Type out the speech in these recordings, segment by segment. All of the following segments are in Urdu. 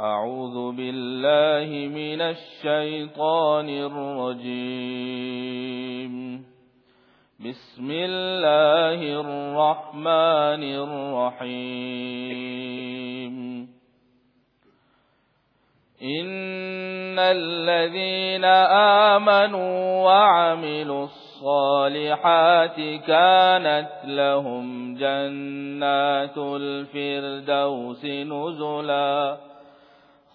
أعوذ بالله من الشيطان الرجيم. بسم الله الرحمن الرحيم. إن الذين آمنوا وعملوا الصالحات كانت لهم جنات الفردوس نزلاً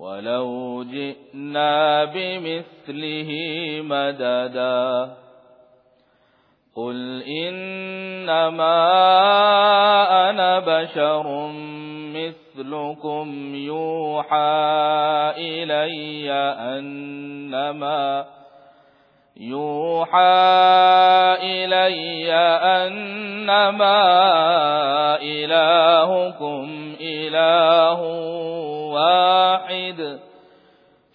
ولو جئنا بمثله مددا قل إنما أنا بشر مثلكم يوحى إلي أنما يوحى إلي أنما إلهكم إله واحد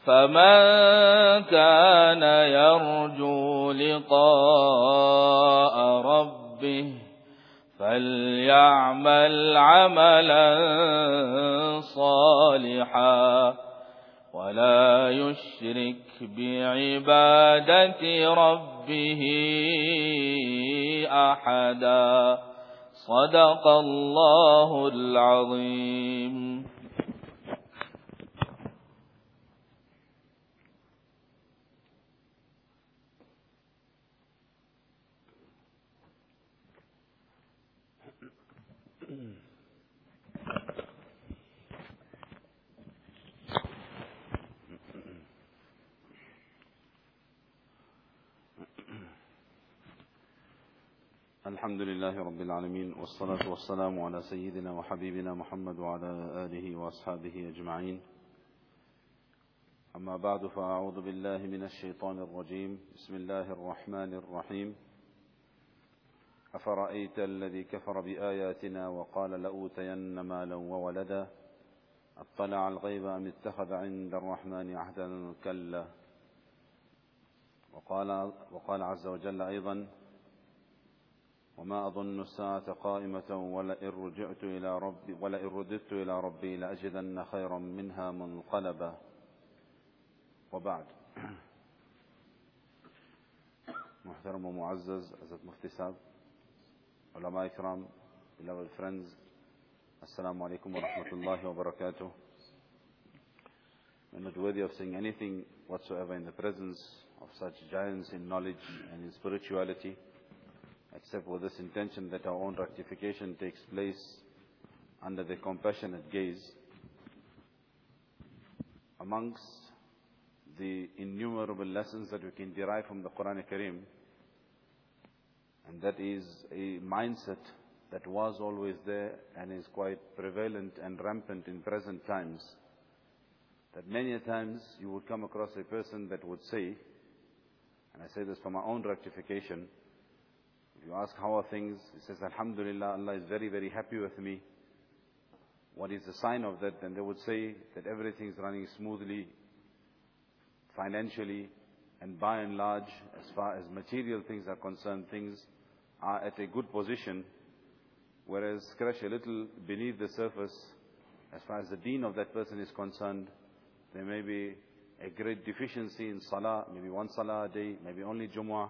فمن كان يرجو لقاء ربه فليعمل عملا صالحا ولا يشرك بعبادة ربه أحدا. صدق الله العظيم. الحمد لله رب العالمين والصلاة والسلام على سيدنا وحبيبنا محمد وعلى آله وأصحابه أجمعين. أما بعد فأعوذ بالله من الشيطان الرجيم. بسم الله الرحمن الرحيم. أفرأيت الذي كفر بآياتنا وقال لأوتين مالا وولدا؟ أطلع الغيب أم اتخذ عند الرحمن عهدا كلا؟ وقال, وقال عز وجل أيضا وما أظن الساعة قائمة ولئن رجعت إلى ربي ولئن رددت إلى ربي لأجدن خيرا منها منقلبا وبعد. محترم ومعزز عزت مفتي ساب علماء إكرام beloved friends السلام عليكم ورحمة الله وبركاته. We're not worthy of saying anything whatsoever in the presence of such giants in knowledge and in spirituality. Except with this intention that our own rectification takes place under the compassionate gaze. Amongst the innumerable lessons that we can derive from the Quran Kareem, and that is a mindset that was always there and is quite prevalent and rampant in present times. That many a times you would come across a person that would say, and I say this for my own rectification, you ask how are things, he says, Alhamdulillah, Allah is very, very happy with me. What is the sign of that? Then they would say that everything is running smoothly, financially, and by and large, as far as material things are concerned, things are at a good position. Whereas scratch a little beneath the surface, as far as the deen of that person is concerned, there may be a great deficiency in salah, maybe one salah a day, maybe only Jumu'ah,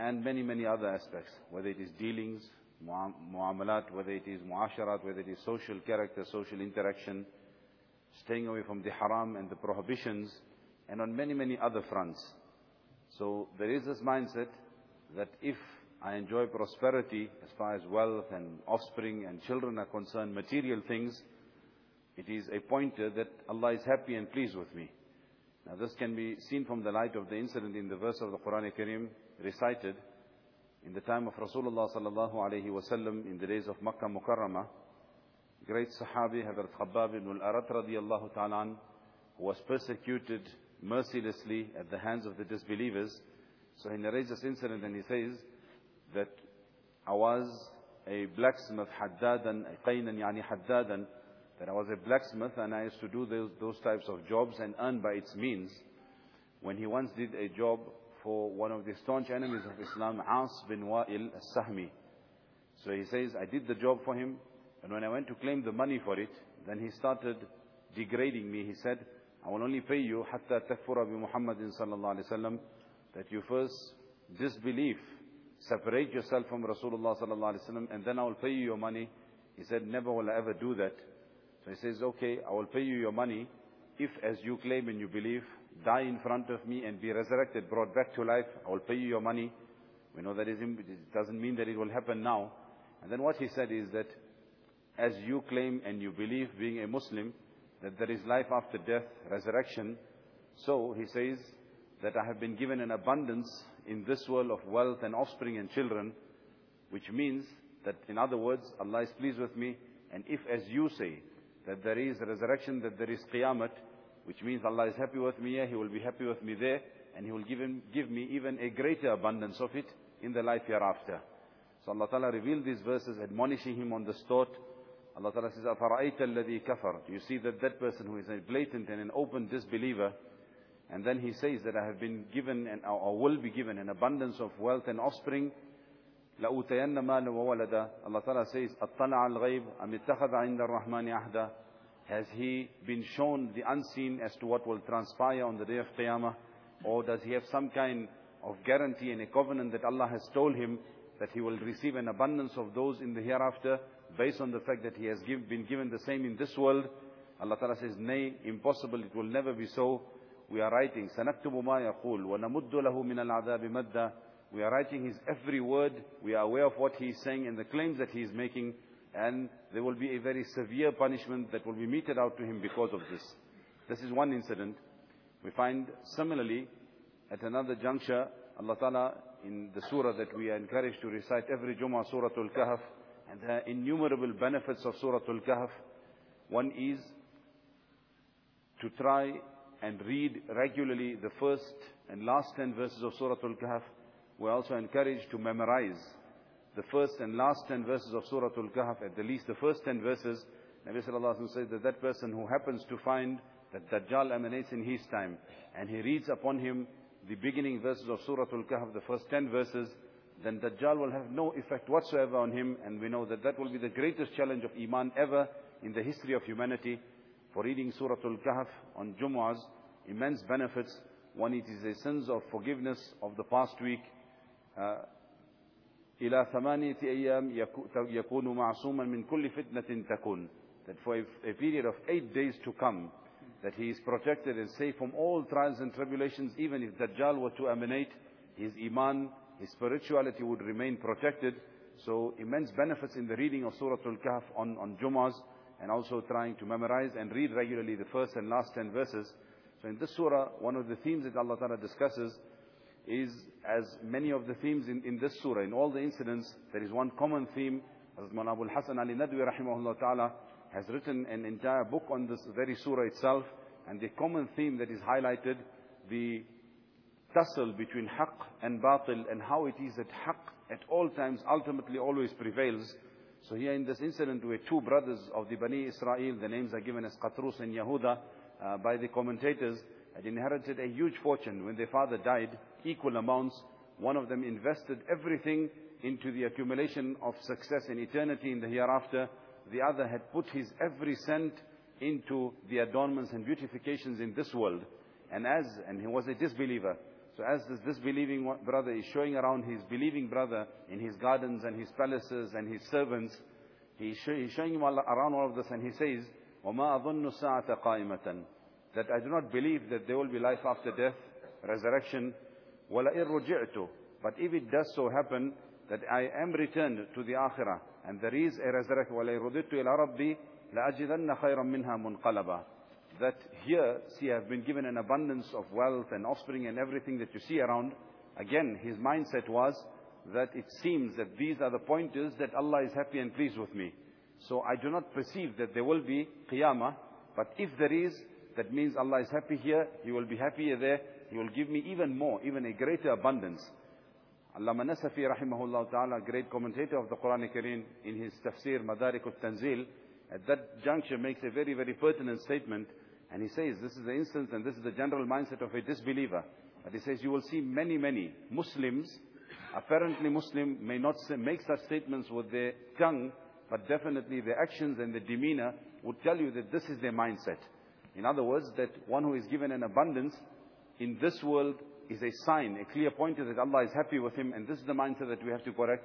and many, many other aspects, whether it is dealings, muamalat, whether it is muasharat, whether it is social character, social interaction, staying away from the haram and the prohibitions, and on many, many other fronts. So there is this mindset that if I enjoy prosperity as far as wealth and offspring and children are concerned, material things, it is a pointer that Allah is happy and pleased with me. Now this can be seen from the light of the incident in the verse of the Quran Kareem recited in the time of Rasulullah sallallahu alayhi wasallam in the days of Makkah Mukarramah. Great Sahabi Hazrat Khabbab ibn al-Arat radiyallahu ta'ala was persecuted mercilessly at the hands of the disbelievers. So he narrates this incident and he says that I was a blacksmith, haddadan, qaynan yani haddadan, that I was a blacksmith and I used to do those, those types of jobs and earn by its means. When he once did a job for one of the staunch enemies of Islam, As bin Wa'il al-Sahmi. So he says, I did the job for him, and when I went to claim the money for it, then he started degrading me. He said, I will only pay you hatta takfura Muhammadin sallallahu alayhi wasallam, that you first disbelief, separate yourself from Rasulullah sallallahu alayhi wasallam, and then I will pay you your money. He said, never will I ever do that. So he says, okay, I will pay you your money if as you claim and you believe die in front of me and be resurrected, brought back to life, I will pay you your money. We know that it doesn't mean that it will happen now. And then what he said is that as you claim and you believe being a Muslim, that there is life after death, resurrection, so he says that I have been given an abundance in this world of wealth and offspring and children, which means that in other words, Allah is pleased with me, and if as you say, that there is resurrection, that there is qiyamah, which means Allah is happy with me here, He will be happy with me there, and He will give, him, give me even a greater abundance of it in the life hereafter. So Allah Ta'ala revealed these verses, admonishing him on the thought. Allah Ta'ala says, أَفَرَأَيْتَ الَّذِي كَفَرَ Do you see that that person who is a blatant and an open disbeliever, and then he says that I have been given and, or will be given an abundance of wealth and offspring, لَأُوتَيَنَّ مَالًا وَوَلَدًا Allah Ta'ala says, أَطَّلَعَ الْغَيْبِ أَمِ اتَّخَذَ عِنْدَ الرَّحْمَنِ عَهْدًا Has he been shown the unseen as to what will transpire on the day of Qiyamah? Or does he have some kind of guarantee and a covenant that Allah has told him that he will receive an abundance of those in the hereafter based on the fact that he has give, been given the same in this world. Allah Ta'ala says, nay, impossible, it will never be so. We are writing, سَنَكْتُبُ مَا يَقُولُ وَنَمُدُّ لَهُ مِنَ الْعَذَابِ مَدَّةً We are writing his every word. We are aware of what he is saying and the claims that he is making. And there will be a very severe punishment that will be meted out to him because of this. This is one incident. We find similarly, at another juncture, Allah Ta'ala in the surah that we are encouraged to recite every Jummah, Surah Al-Kahf, and the innumerable benefits of Surah Al-Kahf. One is to try and read regularly the first and last ten verses of Surah Al-Kahf. We're also encouraged to memorize the first and last ten verses of Surah Al-Kahf, at the least the first ten verses. Nabi Sallallahu Alaihi Wasallam says that that person who happens to find that Dajjal emanates in his time, and he reads upon him the beginning verses of Surah Al-Kahf, the first 10 verses, then Dajjal will have no effect whatsoever on him. And we know that that will be the greatest challenge of Iman ever in the history of humanity. For reading Surah Al-Kahf on Jumu'ahs, immense benefits. One, it is a sense of forgiveness of the past week. Uh, إلى ثمانية أيام يكون معصوما من كل فتنة تكون that for a, a period of eight days to come that he is protected and safe from all trials and tribulations, even if Dajjal were to emanate, his iman, his spirituality would remain protected. So immense benefits in the reading of Surah Al-Kahf on, on Jummahs, and also trying to memorize and read regularly the first and last ten verses. So in this surah, one of the themes that Allah Ta'ala discusses is, as many of the themes in, in this surah, in all the incidents, there is one common theme. Hazrat Maulana Abul Hasan Ali Nadwi rahimahullah ta'ala has written an entire book on this very surah itself. And the common theme that is highlighted, the tussle between haqq and batil, and how it is that haqq at all times ultimately always prevails. So here in this incident where two brothers of the Bani Israel, the names are given as Qatrus and Yahuda uh, by the commentators, had inherited a huge fortune. When their father died, equal amounts, one of them invested everything into the accumulation of success in eternity in the hereafter. The other had put his every cent into the adornments and beautifications in this world. And as, and he was a disbeliever. So as this disbelieving brother is showing around his believing brother in his gardens and his palaces and his servants, he's showing him around all of this and he says, وَمَا أَظُنُّ السَّاعَةَ قَائِمَةً That I do not believe that there will be life after death, resurrection. وَلَئِن رُجِعْتُ But if it does so happen, that I am returned to the akhirah, and there is a resurrection, وَلَئِن رُدِدْتُ إِلَىٰ رَبِّي لَأَجِدَنَّ خَيْرًا مِنْهَا مُنْقَلَبًا That here, see, I've been given an abundance of wealth and offspring and everything that you see around. Again, his mindset was that it seems that these are the pointers that Allah is happy and pleased with me. So I do not perceive that there will be qiyamah, but if there is, that means Allah is happy here, He will be happier there, He will give me even more, even a greater abundance. Allama Nasafi rahimahullah ta'ala, great commentator of the Quran Kareem, in his tafsir Madarik al-Tanzil, at that juncture makes a very, very pertinent statement. And he says, this is the instance and this is the general mindset of a disbeliever. But he says, you will see many, many Muslims, apparently Muslim, may not say, make such statements with their tongue, but definitely their actions and their demeanor would tell you that this is their mindset. In other words, that one who is given an abundance in this world is a sign, a clear pointer that Allah is happy with him, and this is the mindset that we have to correct.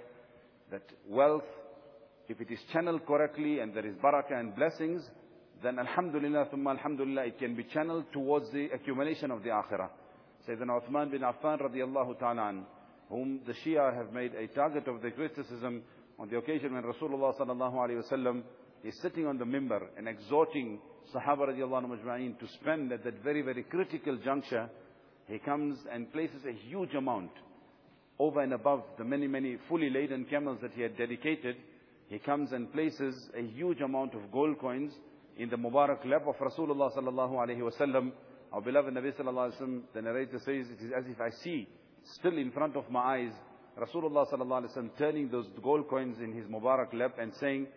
That wealth, if it is channeled correctly and there is barakah and blessings, then alhamdulillah, thumma alhamdulillah, it can be channeled towards the accumulation of the akhirah. Sayyidina Uthman bin Affan radiallahu ta'ala whom the Shia have made a target of their criticism on the occasion when Rasulullah sallallahu alayhi wasallam is sitting on the mimbar and exhorting Sahaba radiallahu majma'in to spend at that very, very critical juncture, he comes and places a huge amount over and above the many, many fully laden camels that he had dedicated. He comes and places a huge amount of gold coins in the Mubarak lap of Rasulullah sallallahu alayhi wasallam. Our beloved Nabi sallallahu alayhi wasallam, the narrator says, it is as if I see still in front of my eyes Rasulullah sallallahu alayhi wasallam turning those gold coins in his Mubarak lap and saying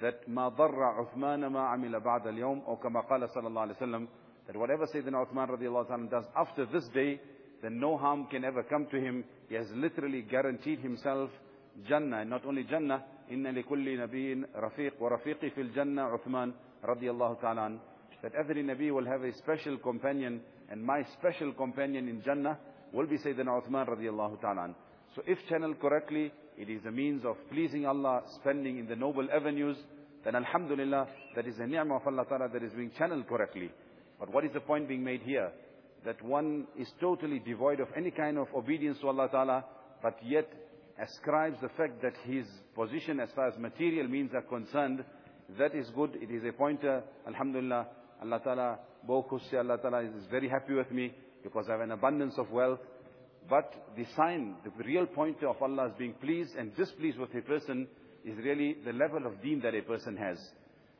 that ما ضر عثمان ما عمل بعد اليوم or قال صلى الله عليه وسلم that whatever Sayyidina Uthman radiallahu ta'ala does after this day, then no harm can ever come to him. He has literally guaranteed himself Jannah, and not only Jannah, إن لكل نبي رفيق ورفيقي في الجنة عثمان رضي الله تعالى that every Nabi will have a special companion, and my special companion in Jannah will be Sayyidina Uthman radiallahu ta'ala. So if channeled correctly, it is a means of pleasing Allah, spending in the noble avenues, then alhamdulillah, that is a ni'mah of Allah ta'ala that is being channeled correctly. But what is the point being made here? That one is totally devoid of any kind of obedience to Allah ta'ala, but yet ascribes the fact that his position as far as material means are concerned, that is good, it is a pointer, alhamdulillah, Allah ta'ala, Allah ta'ala is very happy with me, because I have an abundance of wealth, but the sign, the real pointer of Allah is being pleased and displeased with a person is really the level of deen that a person has.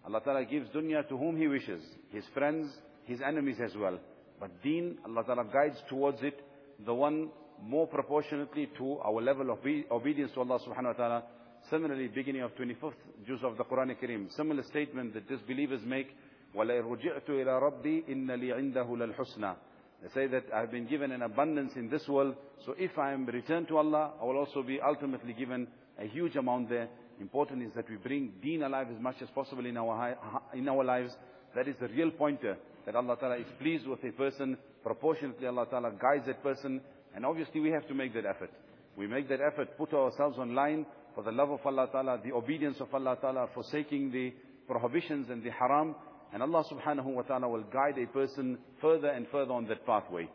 Allah Ta'ala gives dunya to whom He wishes, His friends, His enemies as well. But deen, Allah Ta'ala guides towards it, the one more proportionately to our level of obedience to Allah Subhanahu Wa Ta'ala. Similarly, beginning of 25th juz of the Quran Kareem, similar statement that disbelievers make, وَلَئِن رُجِعْتُ إِلَى رَبِّي إِنَّ لِي عِنْدَهُ لَلْحُسْنَى they say that I have been given an abundance in this world, so if I am returned to Allah, I will also be ultimately given a huge amount there. Important is that we bring deen alive as much as possible in our, in our lives. That is the real pointer, that Allah Ta'ala is pleased with a person, proportionately Allah Ta'ala guides that person, and obviously we have to make that effort. We make that effort, put ourselves online for the love of Allah Ta'ala, the obedience of Allah Ta'ala, forsaking the prohibitions and the haram, and Allah subhanahu wa ta'ala will guide a person further and further on that pathway.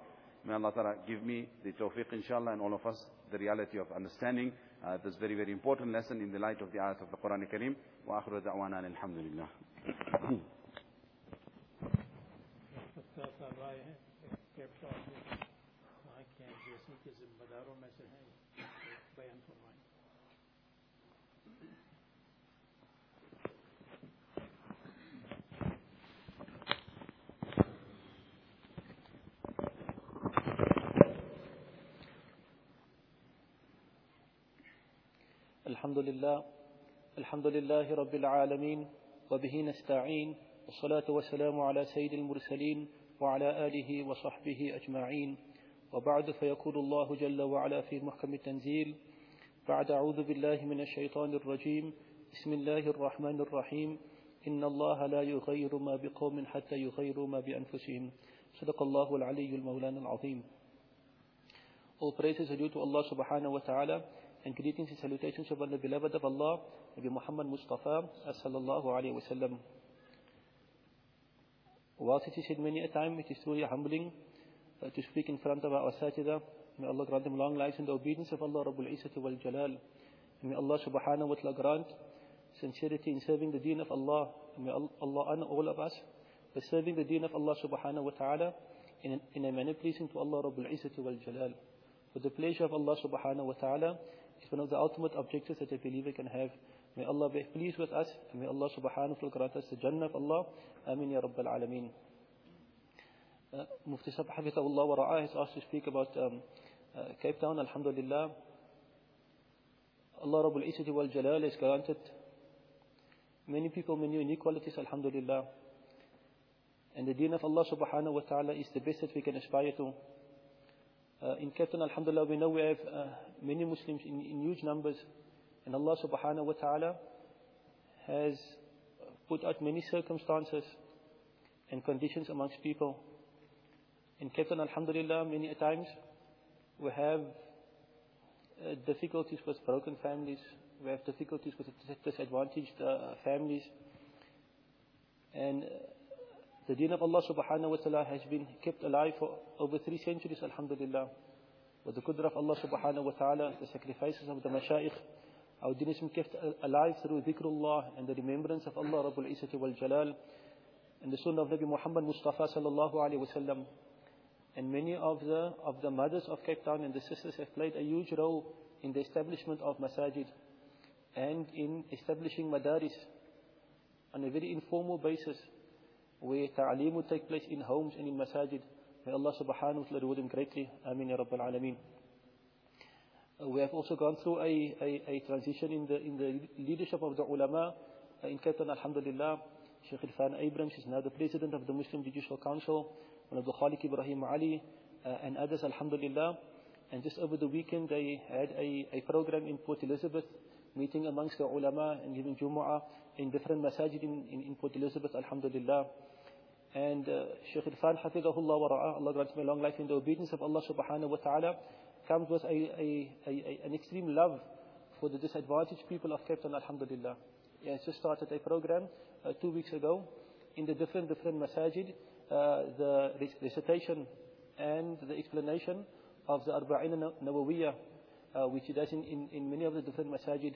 May Allah ta'ala give me the tawfiq inshallah and all of us the reality of understanding uh, this very, very important lesson in the light of the ayat of the Quran Kareem. Wa akhiru da'wana alhamdulillah. الحمد لله الحمد لله رب العالمين وبه نستعين والصلاة والسلام على سيد المرسلين وعلى آله وصحبه أجمعين. وبعد فيقول الله جل وعلا في محكم التنزيل بعد أعوذ بالله من الشيطان الرجيم بسم الله الرحمن الرحيم. إن الله لا يغير ما بقوم حتى يغيروا ما بأنفسهم. صدق الله العلي المولان العظيم. All praises are due to Allah subhanahu wa ta'ala and greetings and salutations upon the beloved of Allah, Nabi Muhammad Mustafa sallallahu alayhi wasallam. Whilst it is said many a time, it is truly humbling uh, to speak in front of our asatida. May Allah grant them long lives in the obedience of Allah Rabbul Izzati wal Jalal. And may Allah subhanahu wa ta'ala grant sincerity in serving the deen of Allah. And may Allah honor all of us by serving the deen of Allah subhanahu wa ta'ala in, in a manner pleasing to Allah Rabbul Izzati wal Jalal. For the pleasure of Allah subhanahu wa ta'ala it's one of the ultimate objectives that a believer can have. May Allah be pleased with us, and may Allah subhanahu wa ta'ala grant us the Jannah of Allah. Amin ya Rabbal Alameen. Uh, Mufti Sab Hafizahullah wa Ra'ah has asked to speak about um, uh, Cape Town, Alhamdulillah. Allah Rabbul Izzati wal Jalal has granted many people many unique qualities, Alhamdulillah. And the deen of Allah subhanahu wa ta'ala is the best that we can aspire to. Uh, in Town, Alhamdulillah, we know we have uh, many Muslims in, in huge numbers. And Allah subhanahu wa ta'ala has put out many circumstances and conditions amongst people. In Town, Alhamdulillah, many times we have uh, difficulties with broken families. We have difficulties with disadvantaged uh, families. And uh, the deen of Allah subhanahu wa ta'ala has been kept alive for over three centuries, Alhamdulillah. With the qudra of Allah subhanahu wa ta'ala, the sacrifices of the mashayikh, our deen has been kept alive through dhikrullah and the remembrance of Allah Rabbul Izzati wal Jalal and the sunnah of Nabi Muhammad Mustafa sallallahu alayhi wa sallam. And many of the, of the mothers of Cape Town and the sisters have played a huge role in the establishment of masajid and in establishing madaris on a very informal basis where ta'aleem would take place in homes and in masajid. May Allah subhanahu wa ta'ala reward them greatly. Ameen ya Rabbal Alameen. Uh, we have also gone through a, a, a transition in the, in the leadership of the ulama uh, in Town, alhamdulillah. Sheikh Irfan Abrams is now the president of the Muslim Judicial Council, one of the Khalik Ibrahim Ali, uh, and others, alhamdulillah. And just over the weekend, they had a, a program in Port Elizabeth, meeting amongst the ulama and giving Jumu'ah in different masajid in, in, in Port Elizabeth, alhamdulillah. And uh, Shaykh Irfan, hafidahullah wa ra'ah, Allah grant me a long life in the obedience of Allah subhanahu wa ta'ala, comes with a, a, a, an extreme love for the disadvantaged people of Cape Town, alhamdulillah. He has just started a program uh, two weeks ago in the different, different masajid, uh, the recitation and the explanation of the Arba'in Nawawiyah, uh, which he does in, in, in, many of the different masajid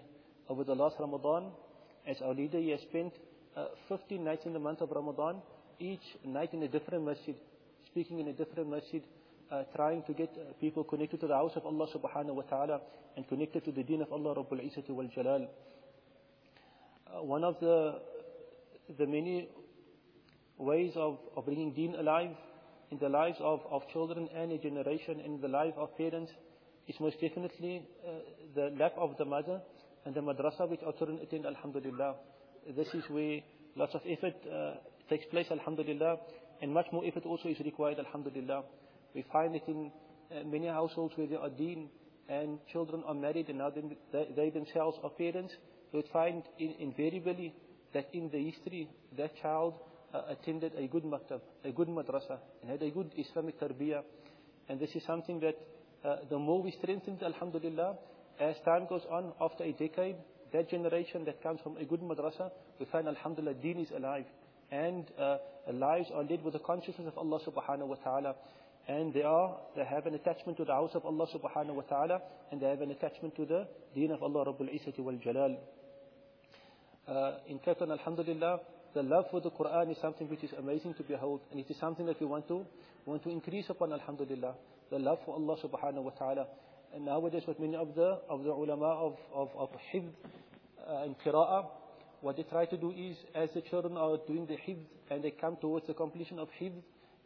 over the last Ramadan. As our leader, he has spent uh, 15 nights in the month of Ramadan, each night in a different masjid, speaking in a different masjid, uh, trying to get uh, people connected to the house of Allah subhanahu wa ta'ala and connected to the deen of Allah Rabbul Izzati wal Jalal. Uh, one of the, the many ways of, of bringing deen alive in the lives of, of children and a generation in the life of parents is most definitely uh, the lap of the mother and the madrasa which our children attend, alhamdulillah. This is where lots of effort uh, takes place, alhamdulillah, and much more effort also is required, alhamdulillah. We find it in uh, many households where there are deen and children are married and now they, they themselves are parents. You would find in, invariably that in the history that child uh, attended a good maktab, a good madrasa, and had a good Islamic tarbiyah. And this is something that uh, the more we strengthen alhamdulillah, as time goes on, after a decade, that generation that comes from a good madrasa, we find alhamdulillah, deen is alive. And uh, lives are led with the consciousness of Allah subhanahu wa ta'ala. And they are, they have an attachment to the house of Allah subhanahu wa ta'ala, and they have an attachment to the deen of Allah Rabbul Izzati wal Jalal. Uh, in Town, alhamdulillah, the love for the Quran is something which is amazing to behold, and it is something that we want to want to increase upon, alhamdulillah. The love for Allah subhanahu wa ta'ala. And nowadays, what many of the of the ulama of of, of hifd uh, and qira'ah, what they try to do is, as the children are doing the hifd and they come towards the completion of hifd,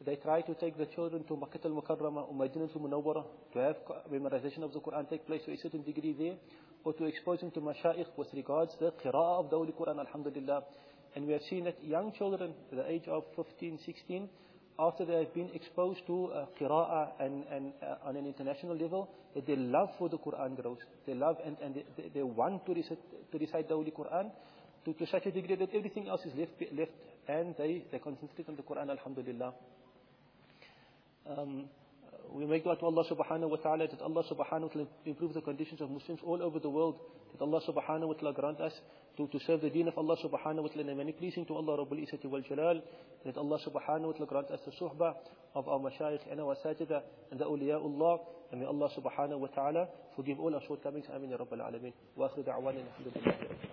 they try to take the children to Makkah al-Mukarramah or Madinah al-Munawwarah to have memorization of the Quran take place to a certain degree there, or to expose them to mashayikh with regards to the qira'ah of the Holy Quran, alhamdulillah. And we have seen that young children, the age of 15, 16, after they have been exposed to uh, qira'ah and, and uh, on an international level, that their love for the Quran grows. They love and, and they, they want to recite, to recite the Holy Quran to, to such a degree that everything else is left, left and they, they concentrate on the Quran, alhamdulillah. Um, we make dua to Allah subhanahu wa ta'ala that Allah subhanahu wa ta'ala improve the conditions of Muslims all over the world, that Allah subhanahu wa ta'ala grant us to, to serve the deen of Allah subhanahu wa ta'ala in a manner pleasing to Allah Rabbul Izzati wal Jalal, that Allah subhanahu wa ta'ala grant us the suhbah of our mashayikh and our sajida and the awliyaullah, and may Allah subhanahu wa ta'ala forgive all our shortcomings. Ameen ya Rabbal Alameen. Wa akhiru da'wana alhamdulillah.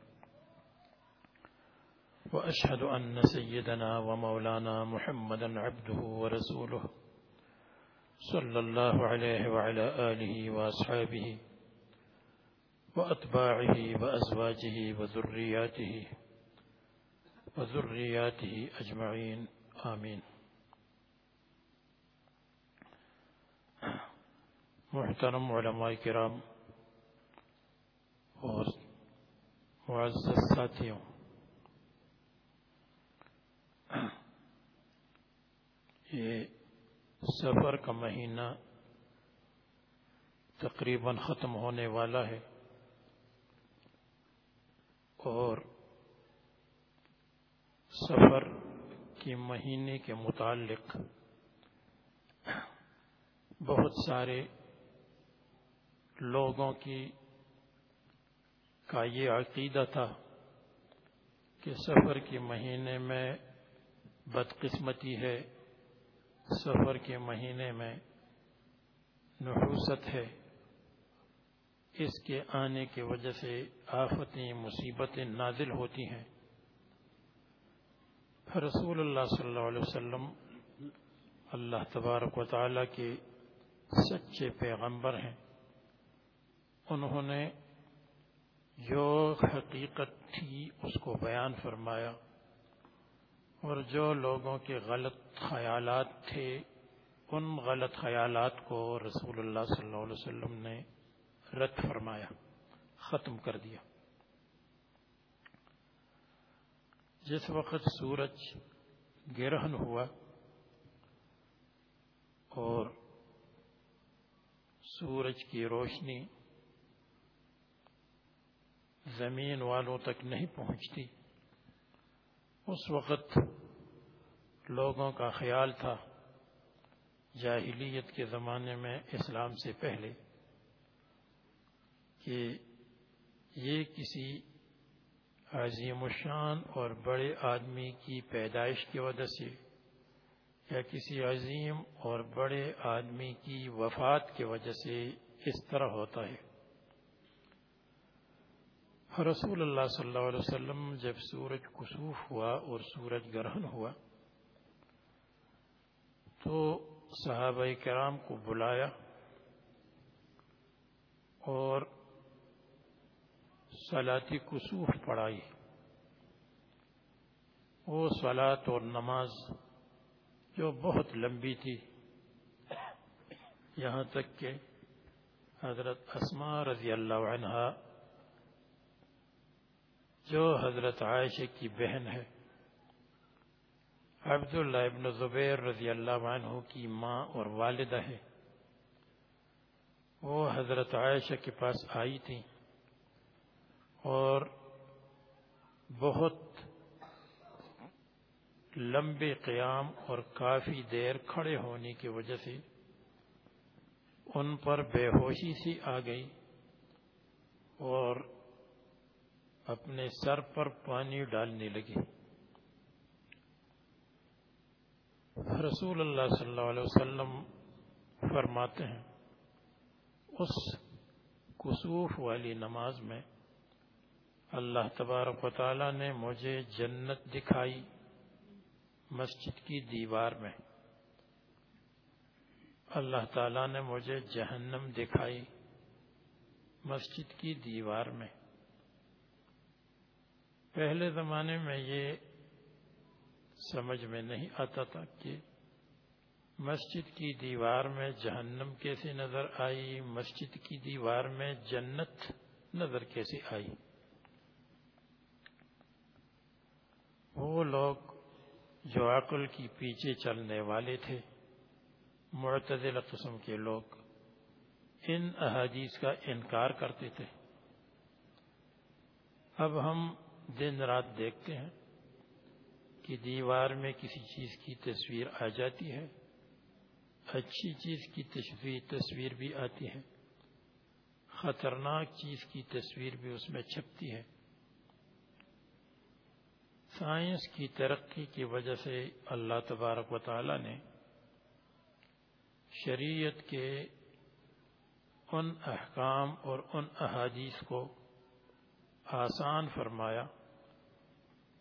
وأشهد أن سيدنا ومولانا محمدا عبده ورسوله صلى الله عليه وعلى آله وأصحابه وأتباعه وأزواجه وذرياته وذرياته أجمعين آمين. محترم علماء کرام اور معزز یہ سفر کا مہینہ تقریباً ختم ہونے والا ہے اور سفر کے مہینے کے متعلق بہت سارے لوگوں کی کا یہ عقیدہ تھا کہ سفر کے مہینے میں بدقسمتی ہے، سفر کے مہینے میں نحوست ہے۔ اس کے آنے کی وجہ سے آفتیں، مصیبتیں نازل ہوتی ہیں۔ رسول اللہ صلی اللہ علیہ وسلم اللہ تبارک و تعالی کے سچے پیغمبر ہیں۔ انہوں نے جو حقیقت تھی، اس کو بیان فرمایا۔ اور جو لوگوں کے غلط خیالات تھے، ان غلط خیالات کو رسول اللہ صلی اللہ علیہ وسلم نے رد فرمایا، ختم کر دیا۔ جس وقت سورج گرہن ہوا اور سورج کی روشنی زمین والوں تک نہیں پہنچتی اس وقت لوگوں کا خیال تھا جاہلیت کے زمانے میں اسلام سے پہلے کہ یہ کسی عظیم الشان اور بڑے آدمی کی پیدائش کی وجہ سے یا کسی عظیم اور بڑے آدمی کی وفات کی وجہ سے اس طرح ہوتا ہے۔ رسول اللہ صلی اللہ علیہ وسلم جب سورج کسوف ہوا اور سورج گرہن ہوا، تو صحابہ کرام کو بلایا اور سلاتی کسوف پڑھائی۔ وہ سلاد اور نماز جو بہت لمبی تھی، یہاں تک کہ حضرت اسما رضی اللہ عنہ جو حضرت عائشہ کی بہن ہے، عبداللہ ابن زبیر رضی اللہ عنہ کی ماں اور والدہ ہے وہ حضرت عائشہ کے پاس آئی تھی اور بہت لمبے قیام اور کافی دیر کھڑے ہونے کی وجہ سے ان پر بے ہوشی سی آ گئی اور اپنے سر پر پانی ڈالنے لگی رسول اللہ صلی اللہ علیہ وسلم فرماتے ہیں، اس کسوف والی نماز میں اللہ تبارک و تعالی نے مجھے جنت دکھائی مسجد کی دیوار میں۔ اللہ تعالی نے مجھے جہنم دکھائی مسجد کی دیوار میں۔ پہلے زمانے میں یہ سمجھ میں نہیں آتا تھا کہ مسجد کی دیوار میں جہنم کیسے نظر آئی، مسجد کی دیوار میں جنت نظر کیسے آئی۔ وہ لوگ جو عقل کی پیچھے چلنے والے تھے، معتدل قسم کے لوگ، ان احادیث کا انکار کرتے تھے۔ اب ہم دن رات دیکھتے ہیں کہ دیوار میں کسی چیز کی تصویر آ جاتی ہے، اچھی چیز کی تصویر تصویر بھی آتی ہے، خطرناک چیز کی تصویر بھی اس میں چھپتی ہے۔ سائنس کی ترقی کی وجہ سے اللہ تبارک و تعالی نے شریعت کے ان احکام اور ان احادیث کو آسان فرمایا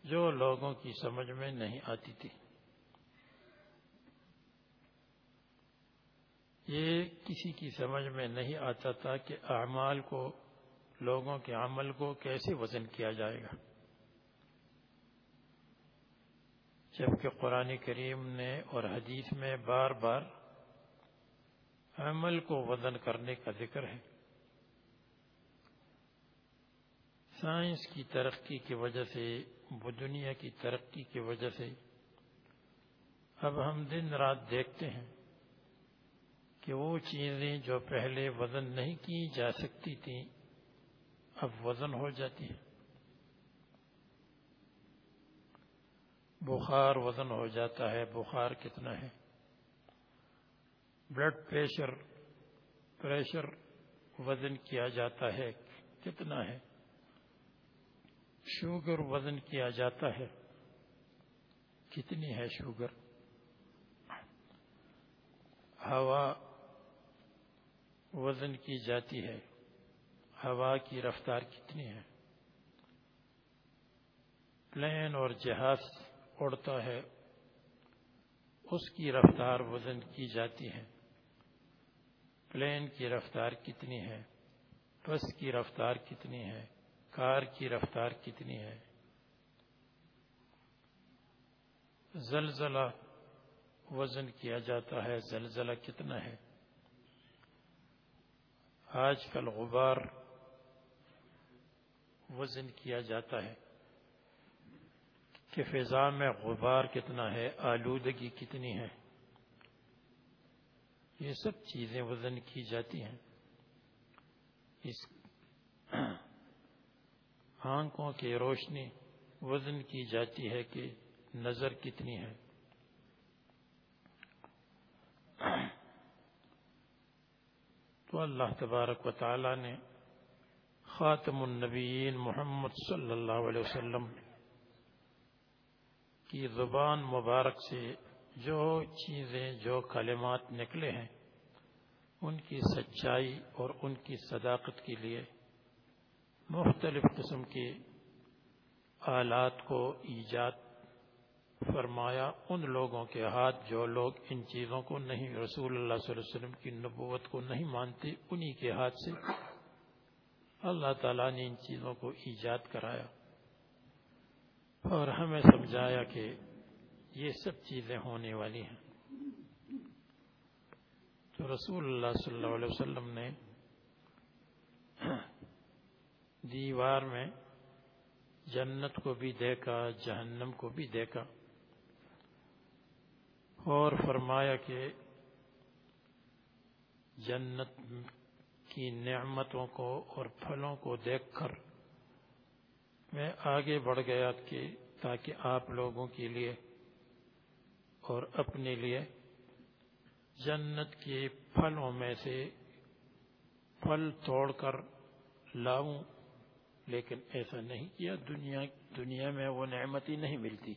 جو لوگوں کی سمجھ میں نہیں آتی تھی۔ یہ کسی کی سمجھ میں نہیں آتا تھا کہ اعمال کو، لوگوں کے عمل کو کیسے وزن کیا جائے گا۔ جبکہ قرآن کریم نے اور حدیث میں بار بار عمل کو وزن کرنے کا ذکر ہے۔ سائنس کی ترقی کی وجہ سے، وہ دنیا کی ترقی کی وجہ سے اب ہم دن رات دیکھتے ہیں کہ وہ چیزیں جو پہلے وزن نہیں کی جا سکتی تھیں اب وزن ہو جاتی ہیں۔ بخار وزن ہو جاتا ہے، بخار کتنا ہے؟ بلڈ پریشر پریشر وزن کیا جاتا ہے، کتنا ہے؟ شوگر وزن کیا جاتا ہے؟ کتنی ہے شوگر؟ ہوا وزن کی جاتی ہے، ہوا کی رفتار کتنی ہے؟ پلین اور جہاز اڑتا ہے، اس کی رفتار وزن کی جاتی ہے۔ پلین کی رفتار کتنی ہے؟ بس کی رفتار کتنی ہے؟ کار کی رفتار کتنی ہے؟ زلزلہ وزن کیا جاتا ہے؟ زلزلہ کتنا ہے؟ آج کل غبار وزن کیا جاتا ہے؟ کہ فضا میں غبار کتنا ہے؟ آلودگی کتنی ہے؟ یہ سب چیزیں وزن کی جاتی ہیں۔ اس آنکھوں کی روشنی وزن کی جاتی ہے کہ نظر کتنی ہے۔ تو اللہ تبارک و تعالی نے خاتم النبیین محمد صلی اللہ علیہ وسلم کی زبان مبارک سے جو چیزیں، جو کلمات نکلے ہیں، ان کی سچائی اور ان کی صداقت کے لیے مختلف قسم کے آلات کو ایجاد فرمایا، ان لوگوں کے ہاتھ جو لوگ ان چیزوں کو نہیں، رسول اللہ صلی اللہ علیہ وسلم کی نبوت کو نہیں مانتے، انہی کے ہاتھ سے اللہ تعالیٰ نے ان چیزوں کو ایجاد کرایا اور ہمیں سمجھایا کہ یہ سب چیزیں ہونے والی ہیں۔ تو رسول اللہ صلی اللہ علیہ وسلم نے دیوار میں جنت کو بھی دیکھا، جہنم کو بھی دیکھا۔ اور فرمایا کہ جنت کی نعمتوں کو اور پھلوں کو دیکھ کر میں آگے بڑھ گیا کہ تاکہ آپ لوگوں کے لیے اور اپنے لیے جنت کے پھلوں میں سے پھل توڑ کر لاؤں۔ لیکن ایسا نہیں کیا، دنیا دنیا میں وہ نعمتی نہیں ملتی۔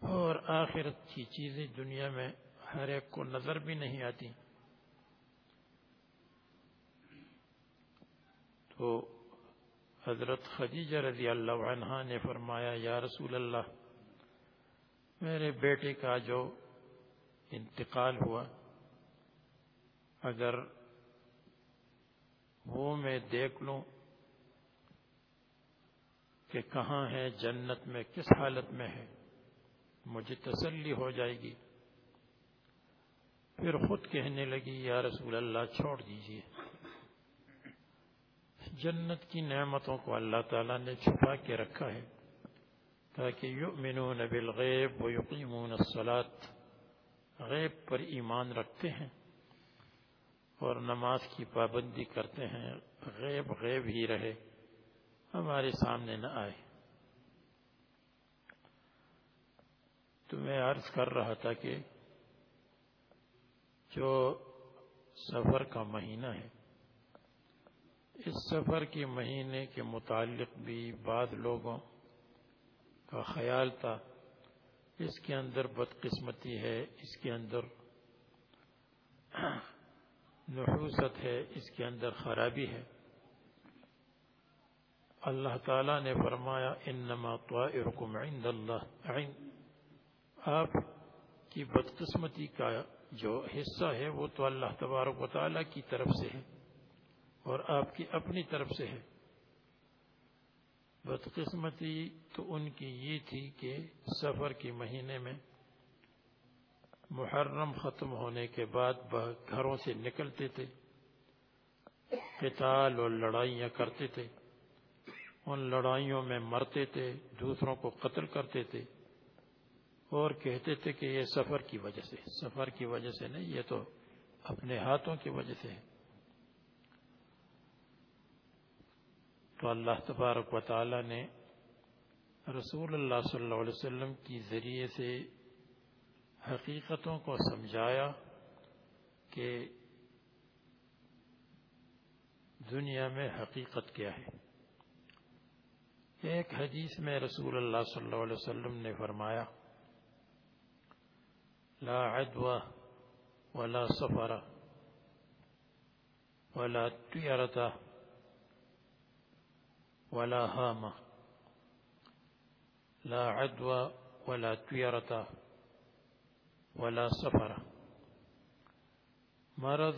اور آخرت کی چیزیں دنیا میں ہر ایک کو نظر بھی نہیں آتی۔ تو حضرت خدیجہ رضی اللہ عنہ نے فرمایا، یا رسول اللہ، میرے بیٹے کا جو انتقال ہوا، اگر وہ میں دیکھ لوں کہ کہاں ہے جنت میں، کس حالت میں ہے؟ مجھے تسلی ہو جائے گی۔ پھر خود کہنے لگی، یا رسول اللہ، چھوڑ دیجیے۔ جنت کی نعمتوں کو اللہ تعالیٰ نے چھپا کے رکھا ہے۔ تاکہ یؤمنون بالغیب و یقیمون الصلاة۔ غیب پر ایمان رکھتے ہیں۔ اور نماز کی پابندی کرتے ہیں، غیب غیب ہی رہے، ہمارے سامنے نہ آئے۔ تو میں عرض کر رہا تھا کہ جو سفر کا مہینہ ہے، اس سفر کے مہینے کے متعلق بھی بعض لوگوں کا خیال تھا، اس کے اندر بدقسمتی ہے، اس کے اندر نحوست ہے، اس کے اندر خرابی ہے۔ اللہ تعالیٰ نے فرمایا، انما طائرکم عند اللہ۔ عند آپ کی بدقسمتی کا جو حصہ ہے، وہ تو اللہ تبارک و تعالیٰ کی طرف سے ہے اور آپ کی اپنی طرف سے ہے۔ بدقسمتی تو ان کی یہ تھی کہ سفر کے مہینے میں محرم ختم ہونے کے بعد گھروں سے نکلتے تھے، قتال اور لڑائیاں کرتے تھے۔ ان لڑائیوں میں مرتے تھے، دوسروں کو قتل کرتے تھے۔ اور کہتے تھے کہ یہ سفر کی وجہ سے، سفر کی وجہ سے نہیں، یہ تو اپنے ہاتھوں کی وجہ سے ہے۔ تو اللہ تبارک و تعالی نے رسول اللہ صلی اللہ علیہ وسلم کی ذریعے سے حقیقتوں کو سمجھایا کہ دنیا میں حقیقت کیا ہے۔ ایک حدیث میں رسول اللہ صلی اللہ علیہ وسلم نے فرمایا، لا عدوى ولا سفر ولا تیارتا ولا هامة لا عدوى ولا تيرة ولا سفر۔ مرض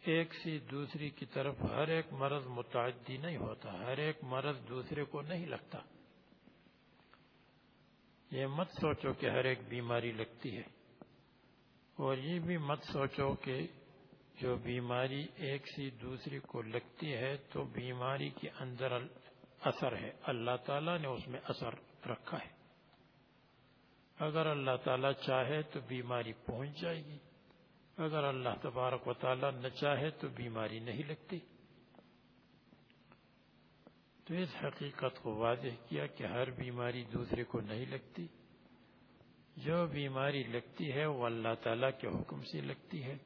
ایک سے دوسری کی طرف ہر ایک مرض متعدی نہیں ہوتا، ہر ایک مرض دوسرے کو نہیں لگتا۔ یہ مت سوچو کہ ہر ایک بیماری لگتی ہے۔ اور یہ بھی مت سوچو کہ جو بیماری ایک سے دوسری کو لگتی ہے تو بیماری کے اندر اثر ہے۔ اللہ تعالیٰ نے اس میں اثر رکھا ہے۔ اگر اللہ تعالیٰ چاہے تو بیماری پہنچ جائے گی۔ اگر اللہ تبارک و تعالیٰ نہ چاہے تو بیماری نہیں لگتی۔ تو اس حقیقت کو واضح کیا کہ ہر بیماری دوسرے کو نہیں لگتی۔ جو بیماری لگتی ہے وہ اللہ تعالیٰ کے حکم سے لگتی ہے۔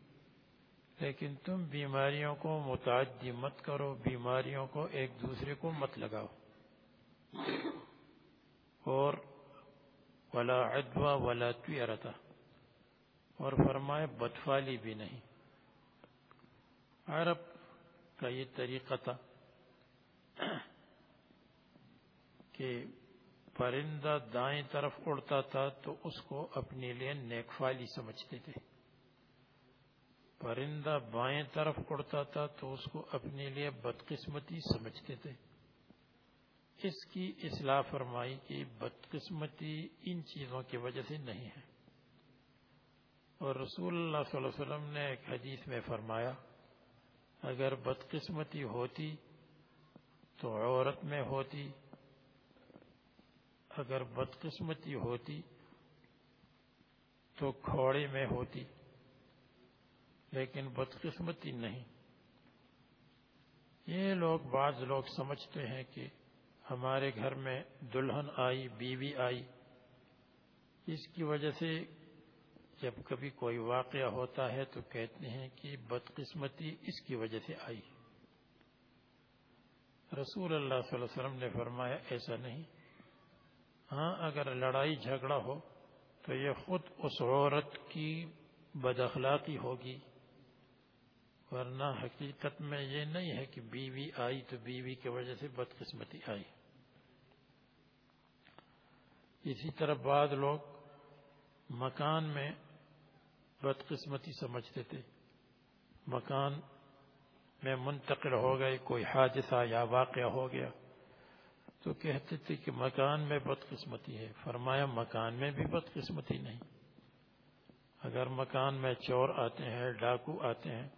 لیکن تم بیماریوں کو متعدی مت کرو، بیماریوں کو ایک دوسرے کو مت لگاؤ۔ اور ولا ادوا ولا تیرتا اور فرمائے بدفالی بھی نہیں۔ عرب کا یہ طریقہ تھا کہ پرندہ دائیں طرف اڑتا تھا تو اس کو اپنے لیے نیک فالی سمجھتے تھے۔ پرندہ بائیں طرف اڑتا تھا تو اس کو اپنے لیے بدقسمتی سمجھتے تھے۔ اس کی اصلاح فرمائی کہ بدقسمتی ان چیزوں کی وجہ سے نہیں ہے۔ اور رسول اللہ صلی اللہ علیہ وسلم نے ایک حدیث میں فرمایا، اگر بدقسمتی ہوتی تو عورت میں ہوتی، اگر بدقسمتی ہوتی تو کھوڑے میں ہوتی، لیکن بدقسمتی نہیں۔ یہ لوگ، بعض لوگ سمجھتے ہیں کہ ہمارے گھر میں دلہن آئی، بیوی آئی۔ اس کی وجہ سے جب کبھی کوئی واقعہ ہوتا ہے تو کہتے ہیں کہ بدقسمتی اس کی وجہ سے آئی۔ رسول اللہ صلی اللہ علیہ وسلم نے فرمایا، ایسا نہیں۔ ہاں اگر لڑائی جھگڑا ہو تو یہ خود اس عورت کی بد اخلاقی ہوگی۔ ورنہ حقیقت میں یہ نہیں ہے کہ بیوی آئی تو بیوی کی وجہ سے بدقسمتی آئی۔ اسی طرح بعض لوگ مکان میں بدقسمتی سمجھتے تھے۔ مکان میں منتقل ہو گئے، کوئی حادثہ یا واقعہ ہو گیا تو کہتے تھے کہ مکان میں بدقسمتی ہے۔ فرمایا، مکان میں بھی بدقسمتی نہیں۔ اگر مکان میں چور آتے ہیں، ڈاکو آتے ہیں،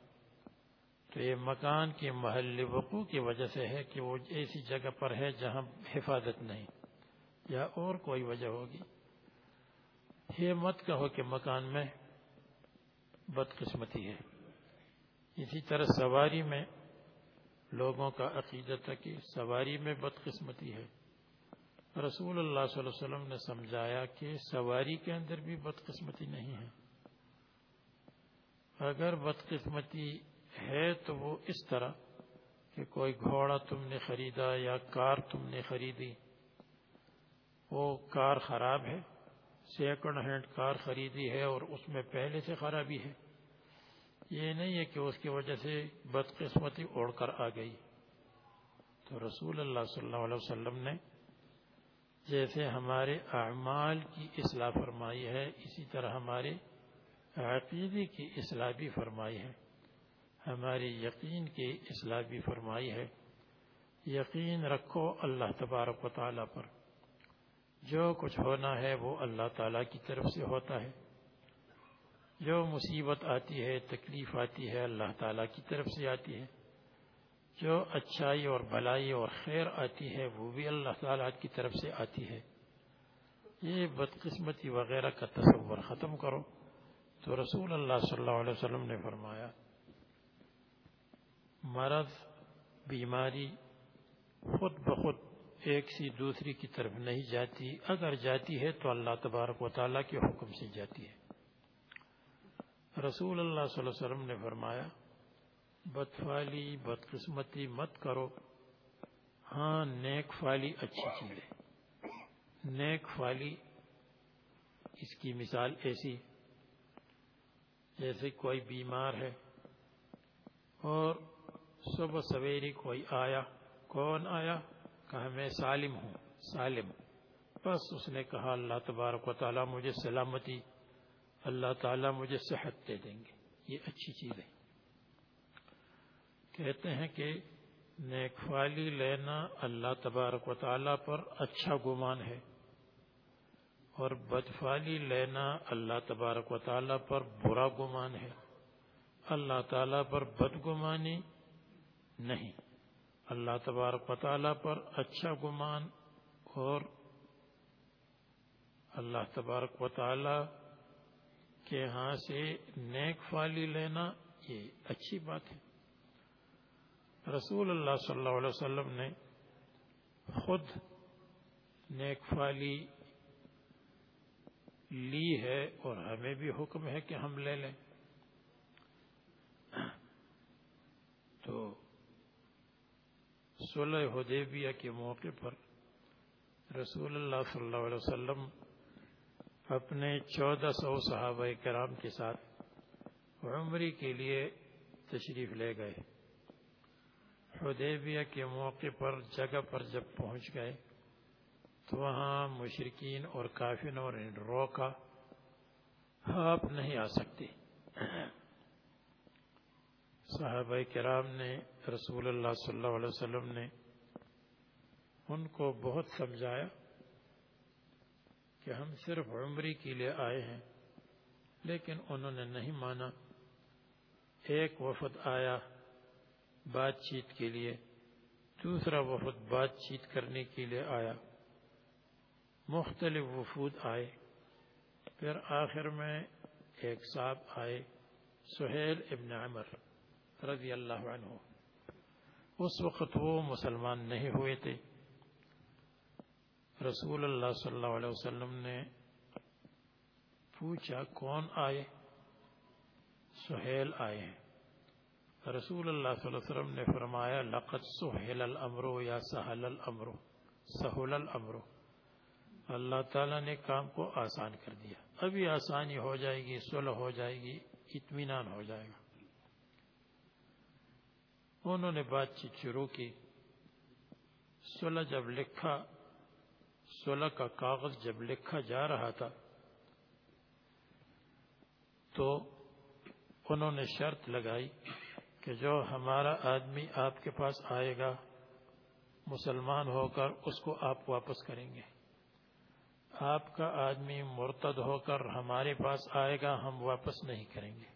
تو یہ مکان کے محل وقوع کی وجہ سے ہے کہ وہ ایسی جگہ پر ہے جہاں حفاظت نہیں۔ یا اور کوئی وجہ ہوگی۔ یہ مت کہو کہ مکان میں بدقسمتی ہے۔ اسی طرح سواری میں لوگوں کا عقیدت ہے کہ سواری میں بدقسمتی ہے۔ رسول اللہ صلی اللہ علیہ وسلم نے سمجھایا کہ سواری کے اندر بھی بدقسمتی نہیں ہے۔ اگر بدقسمتی ہے تو وہ اس طرح کہ کوئی گھوڑا تم نے خریدا یا کار تم نے خریدی۔ وہ کار خراب ہے سیکنڈ ہینڈ کار خریدی ہے اور اس میں پہلے سے خرابی ہے۔ یہ نہیں ہے کہ اس کی وجہ سے بدقسمتی اڑ کر آ گئی۔ تو رسول اللہ صلی اللہ علیہ وسلم نے جیسے ہمارے اعمال کی اصلاح فرمائی ہے، اسی طرح ہمارے عقیدے کی اصلاح بھی فرمائی ہے۔ ہماری یقین کی اصلاح بھی فرمائی ہے۔ یقین رکھو اللہ تبارک و تعالیٰ پر۔ جو کچھ ہونا ہے وہ اللہ تعالیٰ کی طرف سے ہوتا ہے۔ جو مصیبت آتی ہے، تکلیف آتی ہے، اللہ تعالیٰ کی طرف سے آتی ہے۔ جو اچھائی اور بھلائی اور خیر آتی ہے، وہ بھی اللہ تعالیٰ کی طرف سے آتی ہے۔ یہ بدقسمتی وغیرہ کا تصور ختم کرو۔ تو رسول اللہ صلی اللہ علیہ وسلم نے فرمایا، مرض، بیماری خود بخود ایک سی دوسری کی طرف نہیں جاتی، اگر جاتی ہے تو اللہ تبارک و تعالیٰ کے حکم سے جاتی ہے۔ رسول اللہ صلی اللہ علیہ وسلم نے فرمایا بدفالی بدقسمتی مت کرو۔ ہاں نیک فالی اچھی چیز ہے۔ نیک فالی، اس کی مثال ایسی، جیسے کوئی بیمار ہے اور صبح سویری کوئی آیا، کون آیا؟ کہا، میں سالم ہوں، سالم بس اس نے کہا، اللہ تبارک و تعالیٰ مجھے سلامتی، اللہ تعالیٰ مجھے صحت دے دیں گے۔ یہ اچھی چیز ہے۔ کہتے ہیں کہ نیک فالی لینا اللہ تبارک و تعالیٰ پر اچھا گمان ہے اور بدفالی لینا اللہ تبارک و تعالیٰ پر برا گمان ہے۔ اللہ تعالیٰ پر بدگمانی نہیں۔ اللہ تبارک و تعالیٰ پر اچھا گمان اور اللہ تبارک و تعالیٰ کے ہاں سے نیک فالی لینا یہ اچھی بات ہے۔ رسول اللہ صلی اللہ علیہ وسلم نے خود نیک فالی لی ہے اور ہمیں بھی حکم ہے کہ ہم لے لیں تو صلح حدیبیہ کے موقع پر رسول اللہ صلی اللہ علیہ وسلم اپنے چودہ سو صحابہ کرام کے ساتھ عمری کے لیے تشریف لے گئے۔ حدیبیہ کے موقع پر جگہ پر جب پہنچ گئے تو وہاں مشرقین اور کافنوں نے روکا۔ آپ نہیں آ سکتے۔ صحابہ کرام نے، رسول اللہ صلی اللہ علیہ وسلم نے ان کو بہت سمجھایا کہ ہم صرف عمری کے لیے آئے ہیں، لیکن انہوں نے نہیں مانا ایک وفد آیا بات چیت کے لیے، دوسرا وفد بات چیت کرنے کے لیے آیا۔ مختلف وفود آئے۔ پھر آخر میں ایک صاحب آئے، سہیل ابن عمر۔ رضی اللہ عنہ۔ اس وقت وہ مسلمان نہیں ہوئے تھے۔ رسول اللہ صلی اللہ علیہ وسلم نے پوچھا، کون آئے؟ سہیل آئے ہیں۔ رسول اللہ صلی اللہ علیہ وسلم نے فرمایا، لقد سہیل الامر یا سہل الامر سہل الامر۔ اللہ تعالیٰ نے کام کو آسان کر دیا۔ ابھی آسانی ہو جائے گی، صلح ہو جائے گی، اطمینان ہو جائے گا۔ انہوں نے بات چیت شروع کی۔ صلح جب لکھا صلح کا کاغذ جب لکھا جا رہا تھا، تو انہوں نے شرط لگائی کہ جو ہمارا آدمی آپ کے پاس آئے گا، مسلمان ہو کر اس کو آپ واپس کریں گے۔ آپ کا آدمی مرتد ہو کر ہمارے پاس آئے گا، ہم واپس نہیں کریں گے۔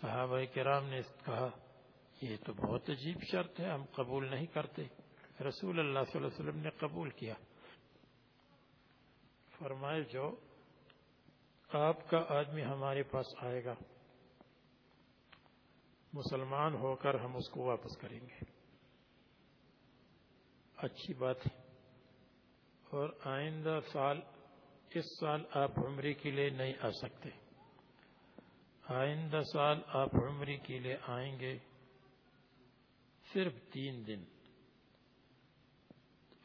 صحابہ کرام نے کہا یہ تو بہت عجیب شرط ہے، ہم قبول نہیں کرتے۔ رسول اللہ صلی اللہ علیہ وسلم نے قبول کیا۔ فرمائے، جو آپ کا آدمی ہمارے پاس آئے گا، مسلمان ہو کر ہم اس کو واپس کریں گے۔ اچھی بات ہے۔ اور آئندہ سال، اس سال آپ عمری کے لیے نہیں آ سکتے۔ آئندہ سال آپ عمری کے لیے آئیں گے۔ صرف تین دن۔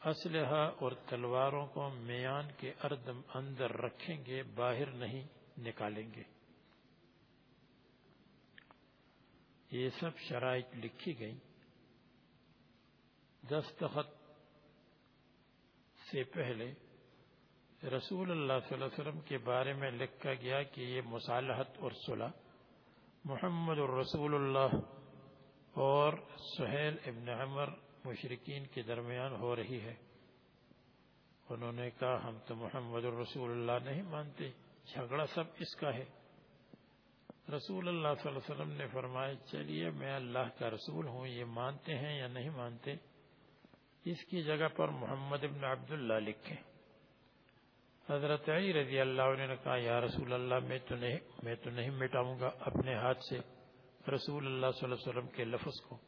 اسلحہ اور تلواروں کو میان کے اردم اندر رکھیں گے، باہر نہیں نکالیں گے۔ یہ سب شرائط لکھی گئی دستخط سے پہلے رسول اللہ صلی اللہ علیہ وسلم کے بارے میں لکھا گیا کہ یہ مصالحت اور صلح۔ محمد الرسول اللہ اور سہیل ابن عمر مشرقین کے درمیان ہو رہی ہے۔ انہوں نے کہا، ہم تو محمد الرسول اللہ نہیں مانتے، جھگڑا سب اس کا ہے۔ رسول اللہ صلی اللہ علیہ وسلم نے فرمایا، چلیے، میں اللہ کا رسول ہوں، یہ مانتے ہیں یا نہیں مانتے؟ اس کی جگہ پر محمد ابن عبداللہ لکھیں۔ حضرت علی رضی اللہ عنہ نے کہا، یا رسول اللہ، میں تو نہیں، میں تو نہیں مٹاؤں گا اپنے ہاتھ سے۔ رسول اللہ صلی اللہ علیہ وسلم کے لفظ کو،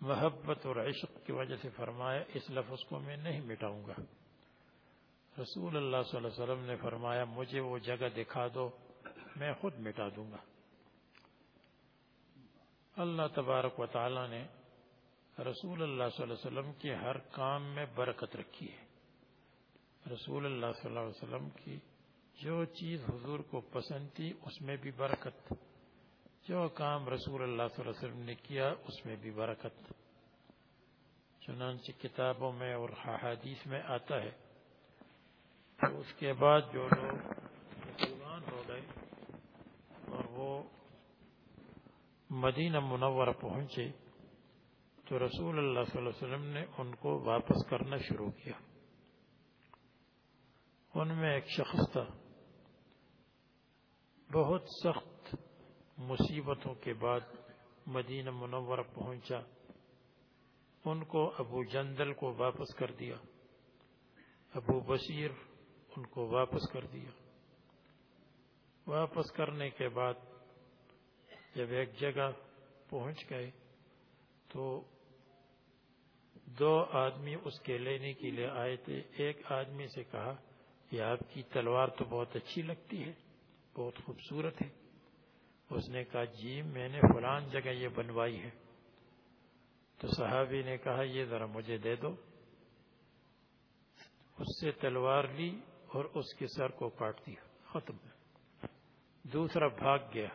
محبت اور عشق کی وجہ سے فرمایا، اس لفظ کو میں نہیں مٹاؤں گا۔ رسول اللہ صلی اللہ علیہ وسلم نے فرمایا، مجھے وہ جگہ دکھا دو، میں خود مٹا دوں گا۔ اللہ تبارک و تعالی نے رسول اللہ صلی اللہ علیہ وسلم کے ہر کام میں برکت رکھی ہے۔ رسول اللہ صلی اللہ علیہ وسلم کی جو چیز حضور کو پسند تھی، اس میں بھی برکت۔ جو کام رسول اللہ صلی اللہ علیہ وسلم نے کیا، اس میں بھی برکت۔ چنانچہ کتابوں میں اور حدیث میں آتا ہے تو اس کے بعد جو لوگ مسلمان ہو گئے اور وہ مدینہ منورہ پہنچے، تو رسول اللہ صلی اللہ علیہ وسلم نے ان کو واپس کرنا شروع کیا۔ ان میں ایک شخص تھا۔ بہت سخت مصیبتوں کے بعد مدینہ منورہ پہنچا۔ ان کو ابو جندل کو واپس کر دیا۔ ابو بشیر ان کو واپس کر دیا۔ واپس کرنے کے بعد جب ایک جگہ پہنچ گئے تو دو آدمی اس کے لینے کے لیے آئے تھے۔ ایک آدمی سے کہا کہ آپ کی تلوار تو بہت اچھی لگتی ہے، بہت خوبصورت ہے۔ اس نے کہا جی میں نے فلان جگہ یہ بنوائی ہے۔ تو صحابی نے کہا، یہ ذرا مجھے دے دو۔ اس سے تلوار لی اور اس کے سر کو کاٹ دیا۔ ختم۔ دوسرا بھاگ گیا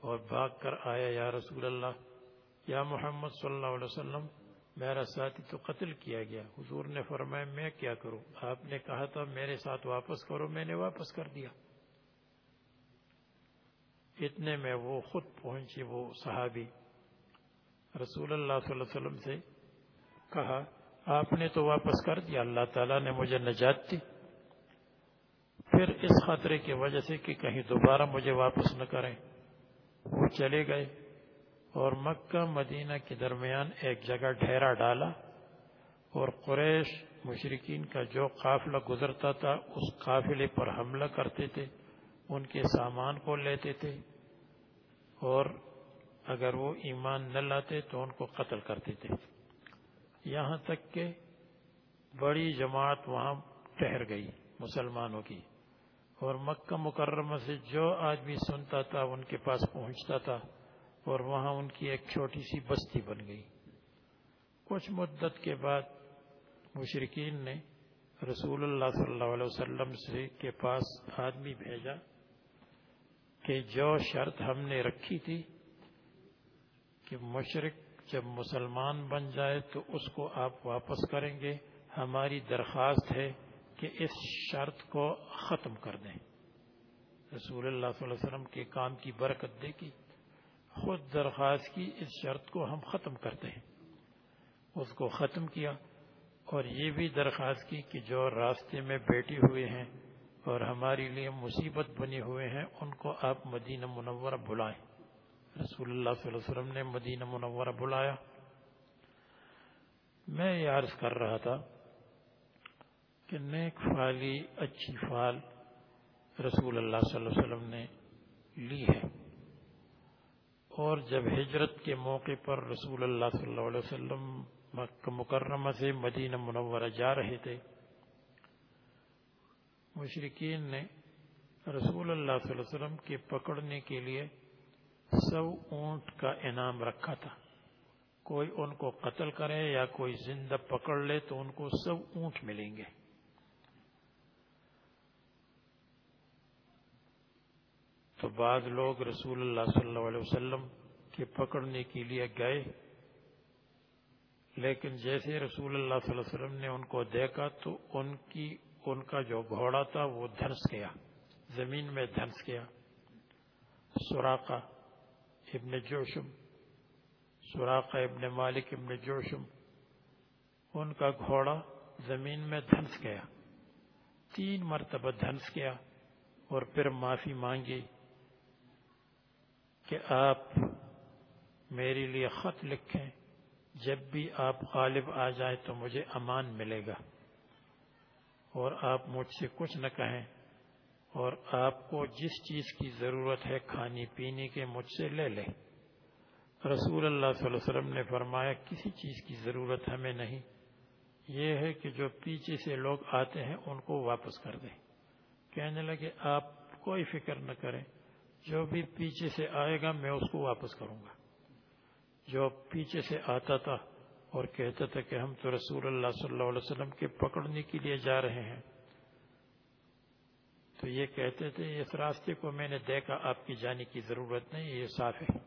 اور بھاگ کر آیا، یا رسول اللہ، یا محمد صلی اللہ علیہ وسلم، میرا ساتھی تو قتل کیا گیا۔ حضور نے فرمایا، میں کیا کروں؟ آپ نے کہا تھا، میرے ساتھ واپس کرو، میں نے واپس کر دیا۔ اتنے میں وہ خود پہنچی، وہ صحابی۔ رسول اللہ صلی اللہ علیہ وسلم سے کہا، آپ نے تو واپس کر دیا، اللہ تعالیٰ نے مجھے نجات دی۔ پھر اس خطرے کی وجہ سے کہ کہیں دوبارہ مجھے واپس نہ کریں۔ وہ چلے گئے اور مکہ، مدینہ کے درمیان ایک جگہ ڈھیرا ڈالا اور قریش مشرقین کا جو قافلہ گزرتا تھا، اس قافلے پر حملہ کرتے تھے، ان کے سامان کو لیتے تھے۔ اور اگر وہ ایمان نہ لاتے تو ان کو قتل کرتے تھے یہاں تک کہ بڑی جماعت وہاں ٹہر گئی مسلمانوں کی۔ اور مکہ مکرمہ سے جو آدمی سنتا تھا ان کے پاس پہنچتا تھا اور وہاں ان کی ایک چھوٹی سی بستی بن گئی۔ کچھ مدت کے بعد مشرقین نے رسول اللہ صلی اللہ علیہ وسلم سے کے پاس آدمی بھیجا۔ کہ جو شرط ہم نے رکھی تھی کہ مشرق جب مسلمان بن جائے تو اس کو آپ واپس کریں گے، ہماری درخواست ہے کہ اس شرط کو ختم کر دیں۔ رسول اللہ صلی اللہ علیہ وسلم کے کام کی برکت دے گی خود درخواست کی اس شرط کو ہم ختم کرتے ہیں۔ اس کو ختم کیا اور یہ بھی درخواست کی کہ جو راستے میں بیٹھے ہوئے ہیں اور ہمارے لیے مصیبت بنے ہوئے ہیں، ان کو آپ مدینہ منورہ بلائیں۔ رسول اللہ صلی اللہ علیہ وسلم نے مدینہ منورہ بلایا۔ میں یہ عرض کر رہا تھا کہ نیک فالی اچھی فال رسول اللہ صلی اللہ علیہ وسلم نے لی ہے۔ اور جب ہجرت کے موقع پر رسول اللہ صلی اللہ علیہ وسلم مکہ مکرمہ سے مدینہ منورہ جا رہے تھے مشرقین نے رسول اللہ صلی اللہ علیہ وسلم کے پکڑنے کے لیے سو اونٹ کا انعام رکھا تھا۔ کوئی ان کو قتل کرے یا کوئی زندہ پکڑ لے تو ان کو سو اونٹ ملیں گے۔ تو بعض لوگ رسول اللہ صلی اللہ علیہ وسلم کے پکڑنے کے لیے گئے۔ لیکن جیسے رسول اللہ صلی اللہ علیہ وسلم نے ان کو دیکھا تو ان کی ان کا جو گھوڑا تھا وہ دھنس گیا، زمین میں دھنس گیا۔ سوراقہ ابن جوشم سوراقہ ابن مالک ابن جوشم، ان کا گھوڑا زمین میں دھنس گیا۔ تین مرتبہ دھنس گیا اور پھر معافی مانگی کہ آپ میرے لیے خط لکھیں، جب بھی آپ غالب آ جائیں تو مجھے امان ملے گا۔ اور آپ مجھ سے کچھ نہ کہیں اور آپ کو جس چیز کی ضرورت ہے کھانی پینے کے مجھ سے لے لیں رسول اللہ صلی اللہ علیہ وسلم نے فرمایا، کسی چیز کی ضرورت ہمیں نہیں۔ یہ ہے کہ جو پیچھے سے لوگ آتے ہیں، ان کو واپس کر دیں۔ کہنے لگے، آپ کوئی فکر نہ کریں، جو بھی پیچھے سے آئے گا، میں اس کو واپس کروں گا۔ جو پیچھے سے آتا تھا اور کہتا تھا کہ ہم تو رسول اللہ صلی اللہ علیہ وسلم کے پکڑنے کے لیے جا رہے ہیں۔ تو یہ کہتے تھے، اس راستے کو میں نے دیکھا، آپ کی جانے کی ضرورت نہیں، یہ صاف ہے۔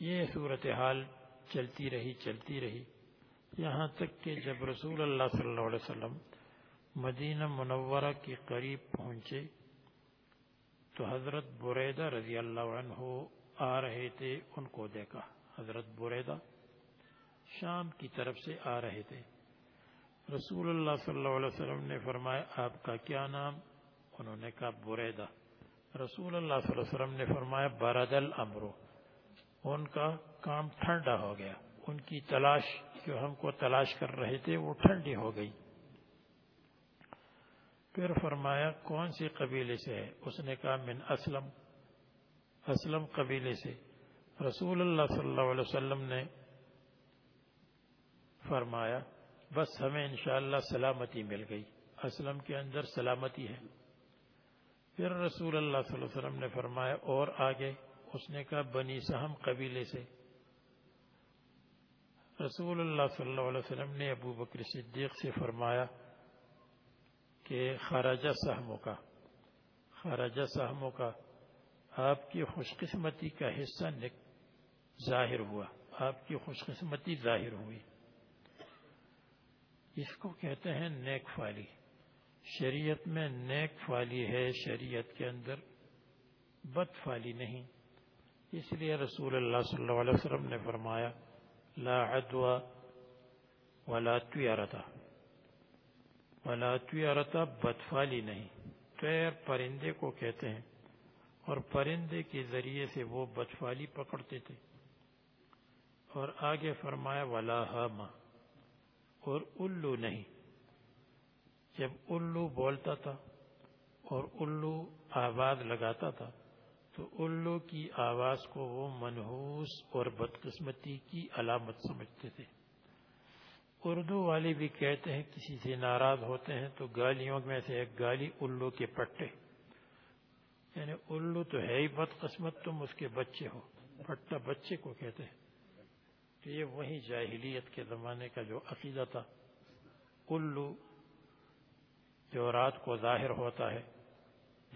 یہ صورتحال چلتی رہی چلتی رہی۔ یہاں تک کہ جب رسول اللہ صلی اللہ علیہ وسلم مدینہ منورہ کے قریب پہنچے، تو حضرت بریدہ رضی اللہ عنہ آ رہے تھے، ان کو دیکھا۔ حضرت بریدہ شام کی طرف سے آ رہے تھے۔ رسول اللہ صلی اللہ علیہ وسلم نے فرمایا، آپ کا کیا نام؟ انہوں نے کہا، بریدہ۔ رسول اللہ صلی اللہ علیہ وسلم نے فرمایا، برد الامرو ان کا کام ٹھنڈا ہو گیا۔ ان کی تلاش، جو ہم کو تلاش کر رہے تھے، وہ ٹھنڈی ہو گئی۔ پھر فرمایا، کون سی قبیلے سے ہے؟ اس نے کہا، من اسلم۔ اسلم قبیلے سے۔ رسول اللہ صلی اللہ علیہ وسلم نے فرمایا، بس ہمیں انشاءاللہ سلامتی مل گئی۔ اسلم کے اندر سلامتی ہے۔ پھر رسول اللہ صلی اللہ علیہ وسلم نے فرمایا، اور آگے اس نے کہا، بنی سہم قبیلے سے۔ رسول اللہ صلی اللہ علیہ وسلم نے ابو بکر صدیق سے فرمایا کہ خراجہ سہموں کا خراجہ سہموں کا آپ کی خوش قسمتی کا حصہ ظاہر ہوا۔ آپ کی خوش قسمتی ظاہر ہوئی۔ اس کو کہتے ہیں نیک فالی شریعت میں نیک فالی ہے شریعت کے اندر، بد فالی نہیں۔ اس لیے رسول اللہ صلی اللہ علیہ وسلم نے فرمایا، لا عدوى ولا تیارتا ولا تیارتا بدفالی نہیں۔ پیر پرندے کو کہتے ہیں، اور پرندے کے ذریعے سے وہ بدفالی پکڑتے تھے۔ اور آگے فرمایا، ولا ہما اور الو نہیں۔ جب الو بولتا تھا اور الو آواز لگاتا تھا، تو الو کی آواز کو وہ منحوس اور بدقسمتی کی علامت سمجھتے تھے۔ اردو والے بھی کہتے ہیں، کسی سے ناراض ہوتے ہیں تو گالیوں میں سے ایک گالی الو کے پٹے۔ یعنی الو تو ہے ہی بدقسمت، تم اس کے بچے ہو۔ پٹا بچے کو کہتے ہیں۔ تو یہ وہی جاہلیت کے زمانے کا جو عقیدہ تھا۔ الو جو رات کو ظاہر ہوتا ہے،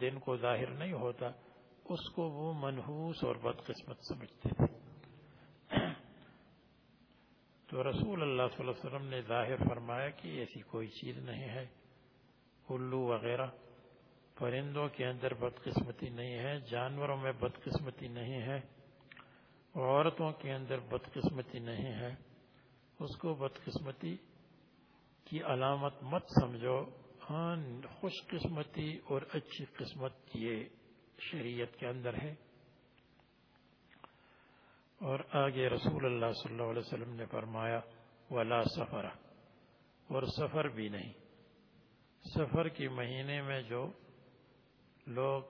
دن کو ظاہر نہیں ہوتا، اس کو وہ منحوس اور بدقسمت سمجھتے تھے۔ تو رسول اللہ صلی اللہ علیہ وسلم نے ظاہر فرمایا کہ ایسی کوئی چیز نہیں ہے۔ الو وغیرہ پرندوں کے اندر بدقسمتی نہیں ہے، جانوروں میں بدقسمتی نہیں ہے۔ عورتوں کے اندر بدقسمتی نہیں ہے۔ اس کو بدقسمتی کی علامت مت سمجھو۔ ہاں خوش قسمتی اور اچھی قسمت یہ شریعت کے اندر ہے۔ اور آگے رسول اللہ صلی اللہ علیہ وسلم نے فرمایا، ولا سفر۔ اور سفر بھی نہیں۔ سفر کے مہینے میں جو لوگ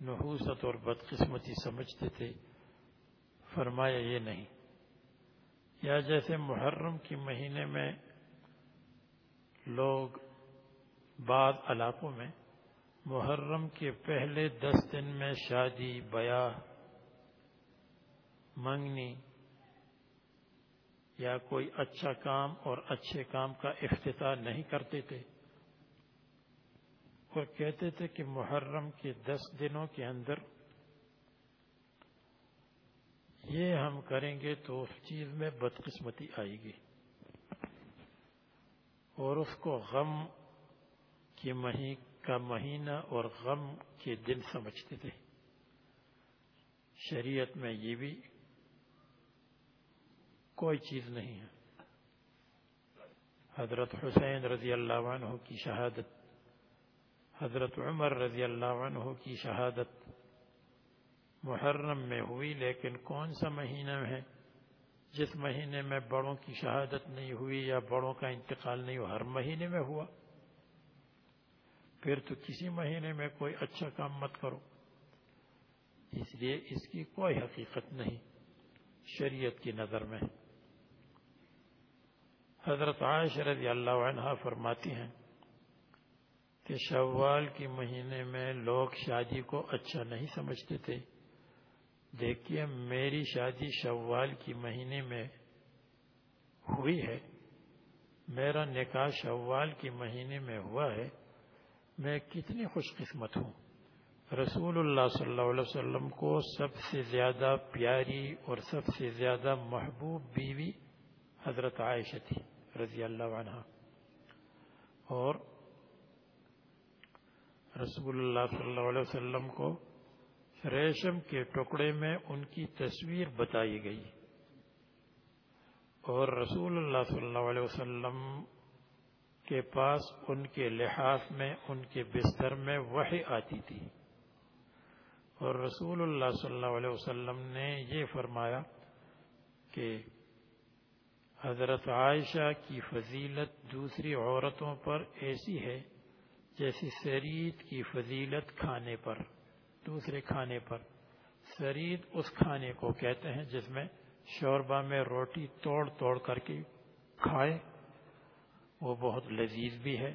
نحوست اور بدقسمتی سمجھتے تھے فرمایا یہ نہیں۔ یا جیسے محرم کے مہینے میں لوگ بعض علاقوں میں محرم کے پہلے دس دن میں شادی، بیاہ، منگنی یا کوئی اچھا کام اور اچھے کام کا افتتاح نہیں کرتے تھے۔ اور کہتے تھے کہ محرم کے دس دنوں کے اندر یہ ہم کریں گے تو اس چیز میں بدقسمتی آئے گی۔ اور اس کو غم کے مہی، کا مہینہ اور غم کے دن سمجھتے تھے۔ شریعت میں یہ بھی کوئی چیز نہیں ہے۔ حضرت حسین رضی اللہ عنہ کی شہادت، حضرت عمر رضی اللہ عنہ کی شہادت محرم میں ہوئی، لیکن کون سا مہینہ ہے؟ جس مہینے میں بڑوں کی شہادت نہیں ہوئی یا بڑوں کا انتقال نہیں ہوا، ہر مہینے میں ہوا۔ پھر تو کسی مہینے میں کوئی اچھا کام مت کرو۔ اس لیے اس کی کوئی حقیقت نہیں، شریعت کی نظر میں۔ حضرت عائشہ رضی اللہ عنہ فرماتی ہیں کہ شوال کے مہینے میں لوگ شادی کو اچھا نہیں سمجھتے تھے۔ دیکھیے، میری شادی شوال کی مہینے میں ہوئی ہے۔ میرا نکاح شوال کے مہینے میں ہوا ہے۔ میں کتنی خوش قسمت ہوں۔ رسول اللہ صلی اللہ علیہ وسلم کو سب سے زیادہ پیاری اور سب سے زیادہ محبوب بیوی حضرت عائشہ تھی، رضی اللہ عنہ۔ اور رسول اللہ صلی اللہ علیہ وسلم کو ریشم کے ٹکڑے میں ان کی تصویر بتائی گئی۔ اور رسول اللہ صلی اللہ علیہ وسلم کے پاس ان کے لحاظ میں، ان کے بستر میں وحی آتی تھی۔ اور رسول اللہ صلی اللہ علیہ وسلم نے یہ فرمایا کہ حضرت عائشہ کی فضیلت دوسری عورتوں پر ایسی ہے جیسی سرید کی فضیلت کھانے پر۔ دوسرے کھانے پر۔ سرید اس کھانے کو کہتے ہیں جس میں شوربہ میں روٹی توڑ توڑ کر کے کھائے۔ وہ بہت لذیذ بھی ہے۔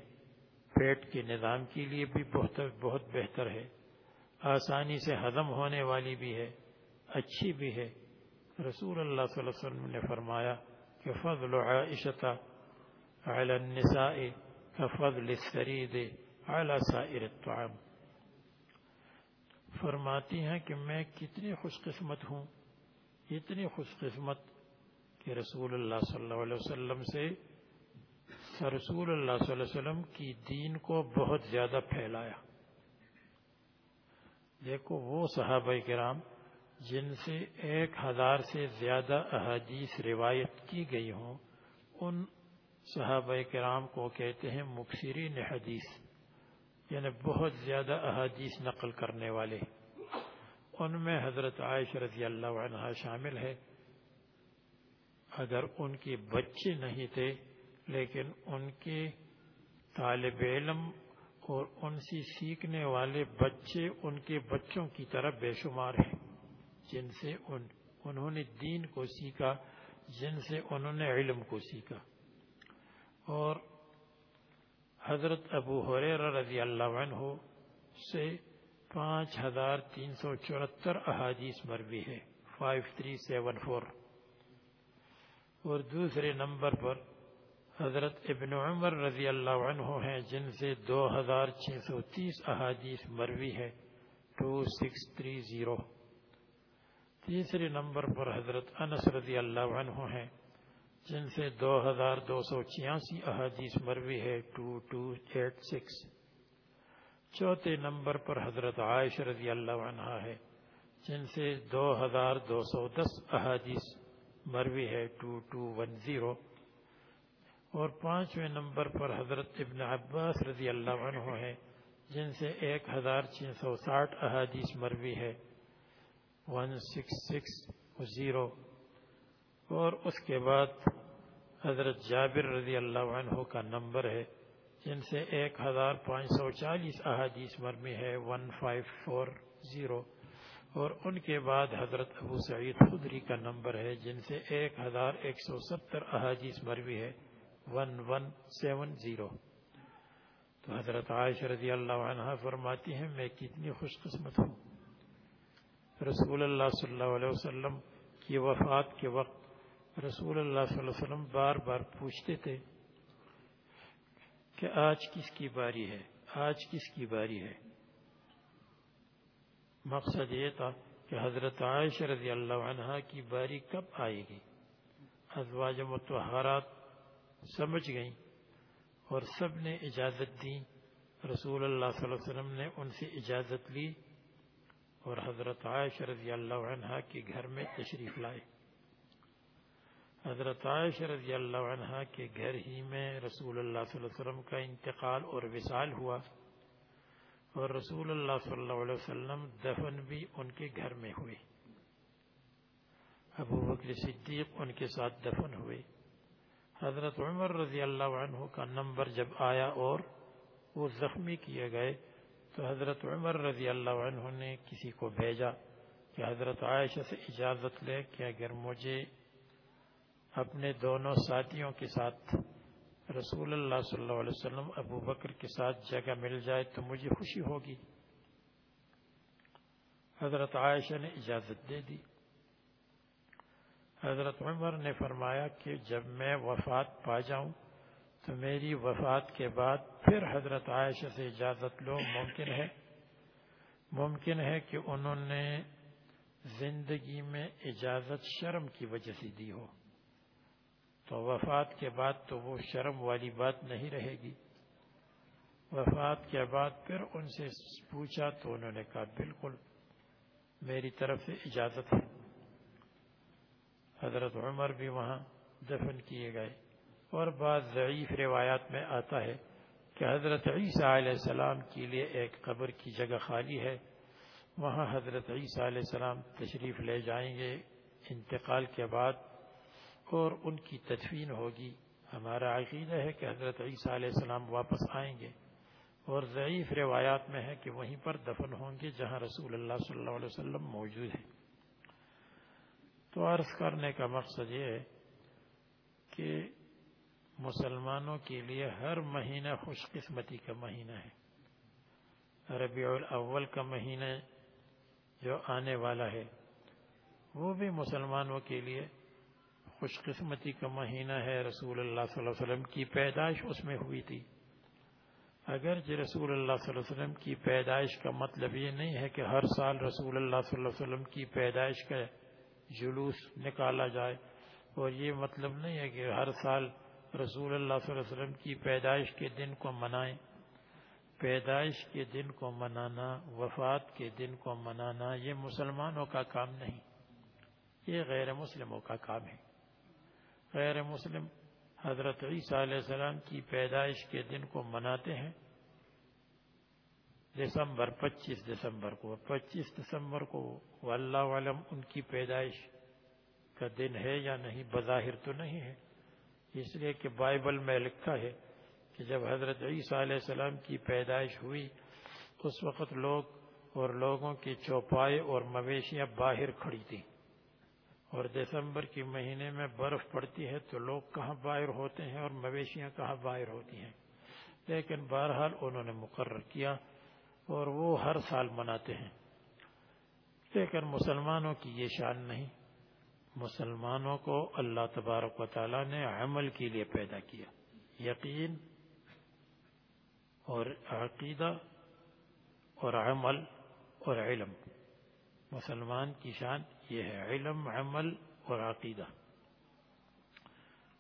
پیٹ کے نظام کے لیے بھی بہت بہت بہتر ہے۔ آسانی سے ہضم ہونے والی بھی ہے۔ اچھی بھی ہے۔ رسول اللہ صلی اللہ علیہ وسلم نے فرمایا کہ فضل عائشہ علی النساء كفضل السرید علی سائر الطعام۔ فرماتی ہیں کہ میں کتنی خوش قسمت ہوں، اتنی خوش قسمت کہ رسول اللہ صلی اللہ علیہ وسلم سے رسول اللہ صلی اللہ علیہ وسلم کی دین کو بہت زیادہ پھیلایا۔ دیکھو وہ صحابہ کرام جن سے ایک ہزار سے زیادہ احادیث روایت کی گئی ہوں، ان صحابہ کرام کو کہتے ہیں مکسرین حدیث۔ یعنی بہت زیادہ احادیث نقل کرنے والے۔ ان میں حضرت عائش رضی اللہ عنہ شامل ہے۔ اگر ان کے بچے نہیں تھے، لیکن ان کے طالب علم اور ان سے سیکھنے والے بچے ان کے بچوں کی طرح بے شمار ہیں۔ جن سے ان، انہوں نے دین کو سیکھا، جن سے انہوں نے علم کو سیکھا۔ اور حضرت ابو حریر رضی اللہ عنہ سے پانچ ہزار تین سو چورہتر احادیث مروی ہے فائیو تھری سیون فور اور دوسرے نمبر پر حضرت ابن عمر رضی اللہ عنہ ہیں، جن سے دو ہزار چھ سو تیس احادیث مروی ہے ٹو سکس تھری زیرو۔ تیسرے نمبر پر حضرت انس رضی اللہ عنہ ہیں جن سے دو ہزار دو سو چھیاسی احادیث مروی ہے، ٹو ٹو، ایٹ، سکس۔ چوتھے نمبر پر حضرت عائش رضی اللہ عنہ ہے، جن سے دو ہزار دو سو دس احادیث مروی ہے، ٹو ٹو، ون، زیرو۔ اور پانچویں نمبر پر حضرت ابن عباس رضی اللہ عنہ ہے، جن سے ایک ہزار چھ سو ساٹھ احادیث مروی ہے۔ One, six six, zero. اور اس کے بعد حضرت جابر رضی اللہ عنہ کا نمبر ہے، جن سے ایک ہزار پانچ سو چالیس احادیث مرمی ہے، ون فائیو فور زیرو۔ اور ان کے بعد حضرت ابو سعید خدری کا نمبر ہے، جن سے ایک ہزار ایک سو ستر احادیث مروی ہے، ون ون سیون زیرو۔ تو حضرت عائشہ رضی اللہ عنہ فرماتی ہیں، میں کتنی خوش قسمت ہوں۔ رسول اللہ صلی اللہ علیہ وسلم کی وفات کے وقت رسول اللہ صلی اللہ علیہ وسلم بار بار پوچھتے تھے کہ آج کس کی باری ہے؟ آج کس کی باری ہے؟ مقصد یہ تھا کہ حضرت عائشہ رضی اللہ عنہ کی باری کب آئے گی؟ ازواج متحرات سمجھ گئیں اور سب نے اجازت دی۔ رسول اللہ صلی اللہ علیہ وسلم نے ان سے اجازت لی اور حضرت عائشہ رضی اللہ عنہ کے گھر میں تشریف لائے۔ حضرت عائشہ رضی اللہ عنہ کے گھر ہی میں رسول اللہ صلی اللہ علیہ وسلم کا انتقال اور وصال ہوا اور رسول اللہ صلی اللہ علیہ وسلم دفن بھی ان کے گھر میں ہوئے۔ ابو بکر صدیق ان کے ساتھ دفن ہوئے۔ حضرت عمر رضی اللہ عنہ کا نمبر جب آیا اور وہ زخمی کیے گئے تو حضرت عمر رضی اللہ عنہ نے کسی کو بھیجا کہ حضرت عائشہ سے اجازت لے کہ اگر مجھے اپنے دونوں ساتھیوں کے ساتھ رسول اللہ صلی اللہ علیہ وسلم ابو بکر کے ساتھ جگہ مل جائے تو مجھے خوشی ہوگی۔ حضرت عائشہ نے اجازت دے دی۔ حضرت عمر نے فرمایا کہ جب میں وفات پا جاؤں تو میری وفات کے بعد پھر حضرت عائشہ سے اجازت لو۔ ممکن ہے۔ ممکن ہے کہ انہوں نے زندگی میں اجازت شرم کی وجہ سے دی ہو۔ تو وفات کے بعد تو وہ شرم والی بات نہیں رہے گی۔ وفات کے بعد پھر ان سے پوچھا تو انہوں نے کہا، بالکل میری طرف سے اجازت ہے۔ حضرت عمر بھی وہاں دفن کیے گئے۔ اور بعض ضعیف روایات میں آتا ہے کہ حضرت عیسیٰ علیہ السلام کے لیے ایک قبر کی جگہ خالی ہے۔ وہاں حضرت عیسیٰ علیہ السلام تشریف لے جائیں گے۔ انتقال کے بعد اور ان کی تدفین ہوگی۔ ہمارا عقیدہ ہے کہ حضرت عیسیٰ علیہ السلام واپس آئیں گے۔ اور ضعیف روایات میں ہے کہ وہیں پر دفن ہوں گے جہاں رسول اللہ صلی اللہ علیہ وسلم موجود ہے تو عرض کرنے کا مقصد یہ ہے کہ مسلمانوں کے لیے ہر مہینہ خوش قسمتی کا مہینہ ہے۔ ربیع الاول کا مہینہ جو آنے والا ہے، وہ بھی مسلمانوں کے لیے خوش قسمتی کا مہینہ ہے رسول اللہ صلی اللہ علیہ وسلم کی پیدائش اس میں ہوئی تھی۔ اگر جی رسول اللہ صلی اللہ علیہ وسلم کی پیدائش کا مطلب یہ نہیں ہے کہ ہر سال رسول اللہ صلی اللہ علیہ وسلم کی پیدائش کا جلوس نکالا جائے، اور یہ مطلب نہیں ہے کہ ہر سال رسول اللہ صلی اللہ علیہ وسلم کی پیدائش کے دن کو منائیں۔ پیدائش کے دن کو منانا، وفات کے دن کو منانا یہ مسلمانوں کا کام نہیں، یہ غیر مسلموں کا کام ہے۔ غیر مسلم حضرت عیسیٰ علیہ السلام کی پیدائش کے دن کو مناتے ہیں۔ دسمبر، پچیس دسمبر کو۔ پچیس دسمبر کو اللہ علم ان کی پیدائش کا دن ہے یا نہیں بظاہر تو نہیں ہے۔ اس لیے کہ بائبل میں لکھا ہے کہ جب حضرت عیسیٰ علیہ السلام کی پیدائش ہوئی، اس وقت لوگ اور لوگوں کی چوپائے اور مویشیاں باہر کھڑی تھیں۔ اور دسمبر کے مہینے میں برف پڑتی ہے تو لوگ کہاں باہر ہوتے ہیں اور مویشیاں کہاں باہر ہوتی ہیں۔ لیکن بہرحال انہوں نے مقرر کیا اور وہ ہر سال مناتے ہیں۔ لیکن مسلمانوں کی یہ شان نہیں۔ مسلمانوں کو اللہ تبارک و تعالیٰ نے عمل کے لیے پیدا کیا۔ یقین اور عقیدہ اور عمل اور علم۔ مسلمان کی شان یہ ہے علم، عمل اور عقیدہ۔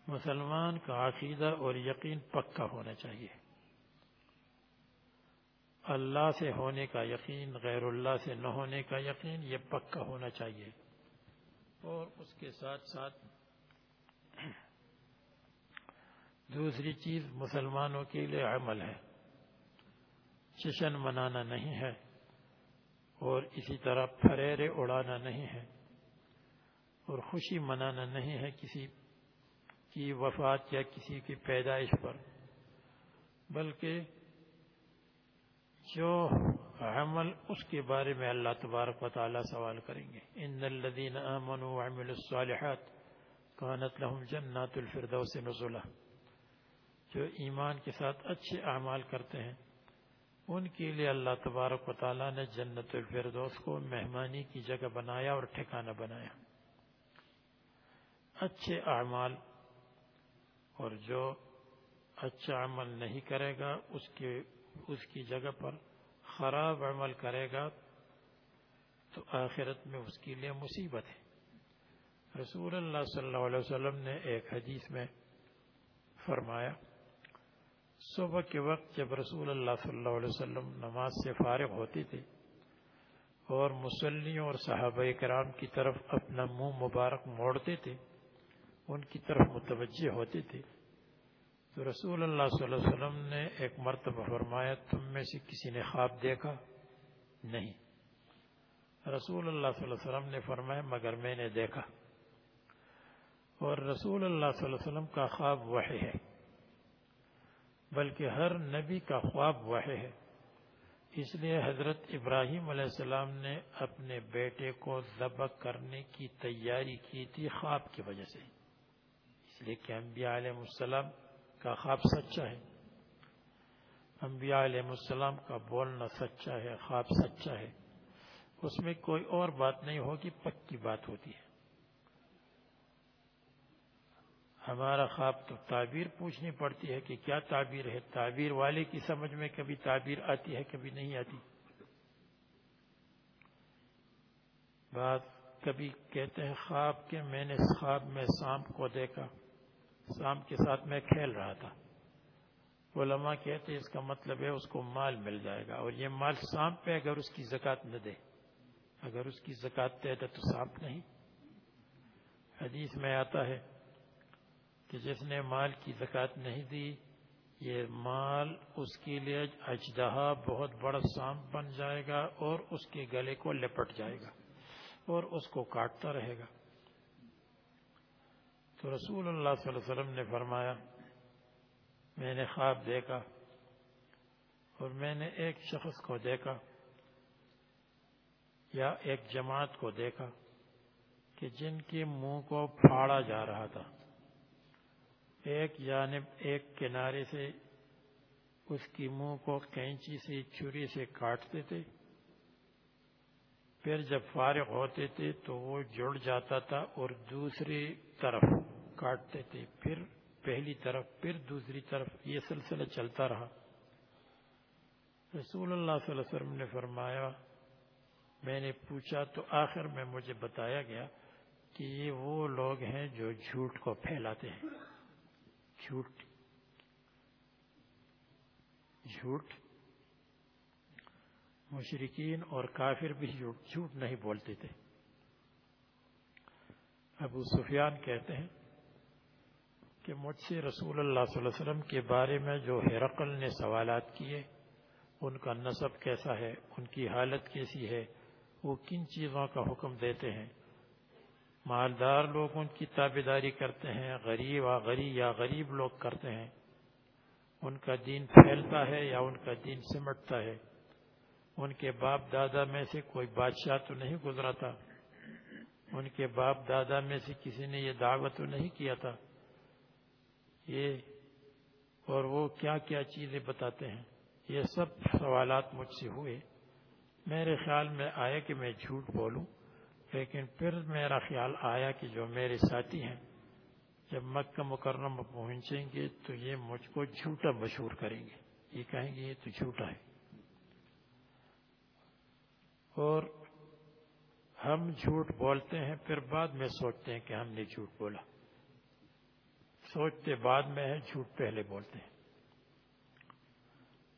مسلمان کا عقیدہ اور یقین پکا ہونا چاہیے۔ اللہ سے ہونے کا یقین، غیر اللہ سے نہ ہونے کا یقین، یہ پکا ہونا چاہیے۔ اور اس کے ساتھ ساتھ دوسری چیز مسلمانوں کے لیے عمل ہے۔ جشن منانا نہیں ہے اور اسی طرح پھریرے اڑانا نہیں ہے۔ اور خوشی منانا نہیں ہے کسی کی وفات یا کسی کی پیدائش پر، بلکہ جو عمل اس کے بارے میں اللہ تبارک و تعالی سوال کریں گے۔ ان الذين امنوا وعملوا الصالحات كانت لهم جنات الفردوس نزلا جو ایمان کے ساتھ اچھے اعمال کرتے ہیں، ان کے لیے اللہ تبارک و تعالی نے جنت الفردوس کو مہمانی کی جگہ بنایا اور ٹھکانہ بنایا۔ اچھے اعمال اور جو اچھا عمل نہیں کرے گا، اس کے، اس کی جگہ پر خراب عمل کرے گا، تو آخرت میں اس کے لیے مصیبت ہے۔ رسول اللہ صلی اللہ علیہ وسلم نے ایک حدیث میں فرمایا، صبح کے وقت جب رسول اللہ صلی اللہ علیہ وسلم نماز سے فارغ ہوتی تھی اور مسلیوں اور صحابہ کرام کی طرف اپنا منہ مبارک موڑتے تھے ان کی طرف متوجہ ہوتے تھے تو رسول اللہ صلی اللہ علیہ وسلم نے ایک مرتبہ فرمایا، تم میں سے کسی نے خواب دیکھا؟ نہیں۔ رسول اللہ صلی اللہ علیہ وسلم نے فرمایا، مگر میں نے دیکھا۔ اور رسول اللہ صلی اللہ علیہ وسلم کا خواب وحی ہے، بلکہ ہر نبی کا خواب وحی ہے۔ اس لیے حضرت ابراہیم علیہ السلام نے اپنے بیٹے کو ذبح کرنے کی تیاری کی تھی خواب کی وجہ سے۔ اس لیے کہ انبیاء علیہ السلام کا خواب سچا ہے۔ انبیاء علیہ السلام کا بولنا سچا ہے، خواب سچا ہے۔ اس میں کوئی اور بات نہیں ہوگی، پکی بات ہوتی ہے۔ ہمارا خواب تو تعبیر پوچھنی پڑتی ہے کہ کیا تعبیر ہے؟ تعبیر والے کی سمجھ میں کبھی تعبیر آتی ہے، کبھی نہیں آتی۔ بات کبھی کہتے ہیں، خواب کہ میں نے خواب میں سانپ کو دیکھا۔ سام کے ساتھ میں کھیل رہا تھا۔ علماء کہتے اس کا مطلب ہے اس کو مال مل جائے گا اور یہ مال سانپ پہ اگر اس کی زکات نہ دے، اگر اس کی زکات دے دے تو سانپ نہیں۔ حدیث میں آتا ہے کہ جس نے مال کی زکات نہیں دی، یہ مال اس کے لیے اجدہا بہت بڑا سانپ بن جائے گا اور اس کے گلے کو لپٹ جائے گا اور اس کو کاٹتا رہے گا۔ تو رسول اللہ صلی اللہ علیہ وسلم نے فرمایا، میں نے خواب دیکھا اور میں نے ایک شخص کو دیکھا یا ایک جماعت کو دیکھا کہ جن کے منہ کو پھاڑا جا رہا تھا۔ ایک جانب ایک کنارے سے اس کی منہ کو کینچی سے، چھری سے کاٹتے تھے۔ پھر جب فارغ ہوتے تھے تو وہ جڑ جاتا تھا اور دوسری طرف کاٹتے تھے، پھر پہلی طرف، پھر دوسری طرف، یہ سلسلہ چلتا رہا۔ رسول اللہ صلی اللہ علیہ وسلم نے فرمایا، میں نے پوچھا تو آخر میں مجھے بتایا گیا کہ یہ وہ لوگ ہیں جو جھوٹ کو پھیلاتے ہیں۔ جھوٹ جھوٹ مشرقین اور کافر بھی جھوٹ نہیں بولتے تھے۔ ابو سفیان کہتے ہیں کہ مجھ سے رسول اللہ صلی اللہ علیہ وسلم کے بارے میں جو ہرقل نے سوالات کیے، ان کا نصب کیسا ہے؟ ان کی حالت کیسی ہے؟ وہ کن چیزوں کا حکم دیتے ہیں؟ مالدار لوگ ان کی تابداری کرتے ہیں، غریب غریب یا غریب لوگ کرتے ہیں؟ ان کا دین پھیلتا ہے یا ان کا دین سمٹتا ہے؟ ان کے باپ دادا میں سے کوئی بادشاہ تو نہیں گزرا تھا؟ ان کے باپ دادا میں سے کسی نے یہ دعوت تو نہیں کیا تھا؟ یہ اور وہ کیا کیا چیزیں بتاتے ہیں؟ یہ سب سوالات مجھ سے ہوئے۔ میرے خیال میں آیا کہ میں جھوٹ بولوں، لیکن پھر میرا خیال آیا کہ جو میرے ساتھی ہیں، جب مکہ مکرمہ پہنچیں گے تو یہ مجھ کو جھوٹا مشہور کریں گے۔ یہ کہیں گے یہ تو جھوٹا ہے۔ اور ہم جھوٹ بولتے ہیں، پھر بعد میں سوچتے ہیں کہ ہم نے جھوٹ بولا۔ سوچتے بعد میں ہے، جھوٹ پہلے بولتے ہیں۔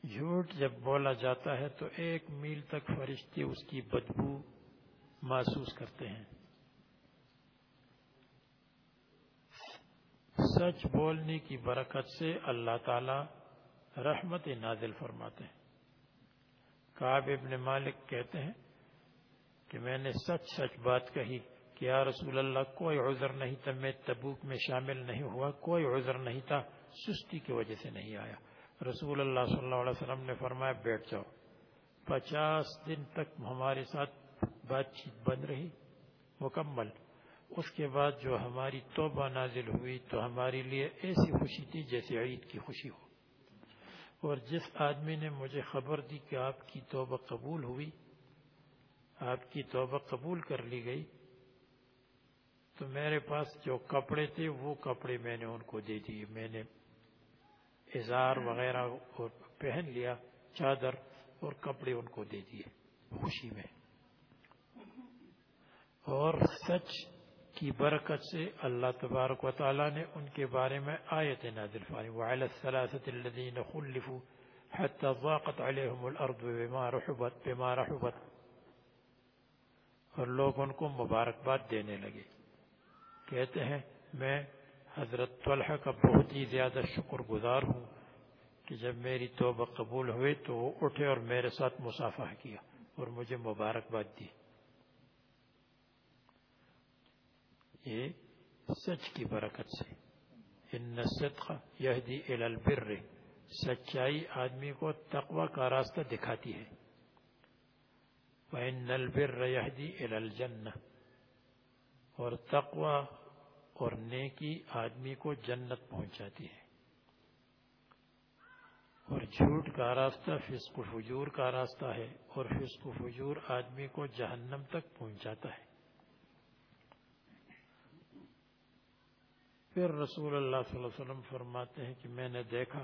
جھوٹ جب بولا جاتا ہے تو ایک میل تک فرشتے اس کی بدبو محسوس کرتے ہیں۔ سچ بولنے کی برکت سے اللہ تعالی رحمت نازل فرماتے ہیں۔ کعب ابن مالک کہتے ہیں کہ میں نے سچ سچ بات کہی کہ یا رسول اللہ، کوئی عذر نہیں تھا، میں تبوک میں شامل نہیں ہوا، کوئی عذر نہیں تھا، سستی کی وجہ سے نہیں آیا۔ رسول اللہ صلی اللہ علیہ وسلم نے فرمایا، بیٹھ جاؤ۔ پچاس دن تک ہمارے ساتھ بات چیت بند رہی، مکمل۔ اس کے بعد جو ہماری توبہ نازل ہوئی، تو ہمارے لیے ایسی خوشی تھی جیسے عید کی خوشی ہو۔ اور جس آدمی نے مجھے خبر دی کہ آپ کی توبہ قبول ہوئی آپ کی توبہ قبول کر لی گئی، تو میرے پاس جو کپڑے تھے، وہ کپڑے میں نے ان کو دے دیے۔ میں نے اظہار وغیرہ پہن لیا، چادر اور کپڑے ان کو دے دیے خوشی میں۔ اور سچ کی برکت سے اللہ تبارک و تعالی نے ان کے بارے میں آیت نازل فرمائی۔ وعلى الثلاثه الذين خلفوا حتى ضاقت عليهم الارض بما رحبت بما رحبت۔ اور لوگ ان کو مبارکباد دینے لگے۔ کہتے ہیں، میں حضرت طلحہ کا بہت ہی زیادہ شکر گزار ہوں کہ جب میری توبہ قبول ہوئی تو وہ اٹھے اور میرے ساتھ مسافہ کیا اور مجھے مبارکباد دی۔ یہ سچ کی برکت سے۔ ان الصدق یہدی الى البر۔ سچائی آدمی کو تقوی کا راستہ دکھاتی ہے۔ وَإِنَّ الْبِرَّ يَهْدِي إِلَى الْجَنَّةِ اور تقوی اور نیکی آدمی کو جنت پہنچاتی ہے۔ اور جھوٹ کا راستہ، فسق و فجور کا راستہ ہے اور فسق و فجور آدمی کو جہنم تک پہنچاتا ہے۔ پھر رسول اللہ صلی اللہ علیہ وسلم فرماتے ہیں کہ میں نے دیکھا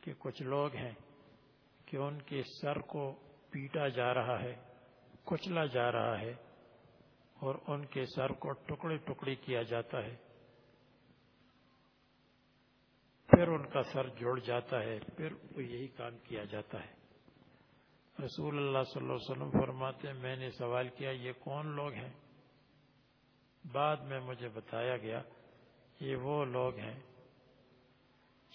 کہ کچھ لوگ ہیں کہ ان کے سر کو پیٹا جا رہا ہے، کچلا جا رہا ہے اور ان کے سر کو ٹکڑی ٹکڑی کیا جاتا ہے۔ پھر ان کا سر جڑ جاتا ہے، پھر یہی کام کیا جاتا ہے۔ رسول اللہ صلی اللہ علیہ وسلم فرماتے ہیں، میں نے سوال کیا، یہ کون لوگ ہیں؟ بعد میں مجھے بتایا گیا یہ وہ لوگ ہیں۔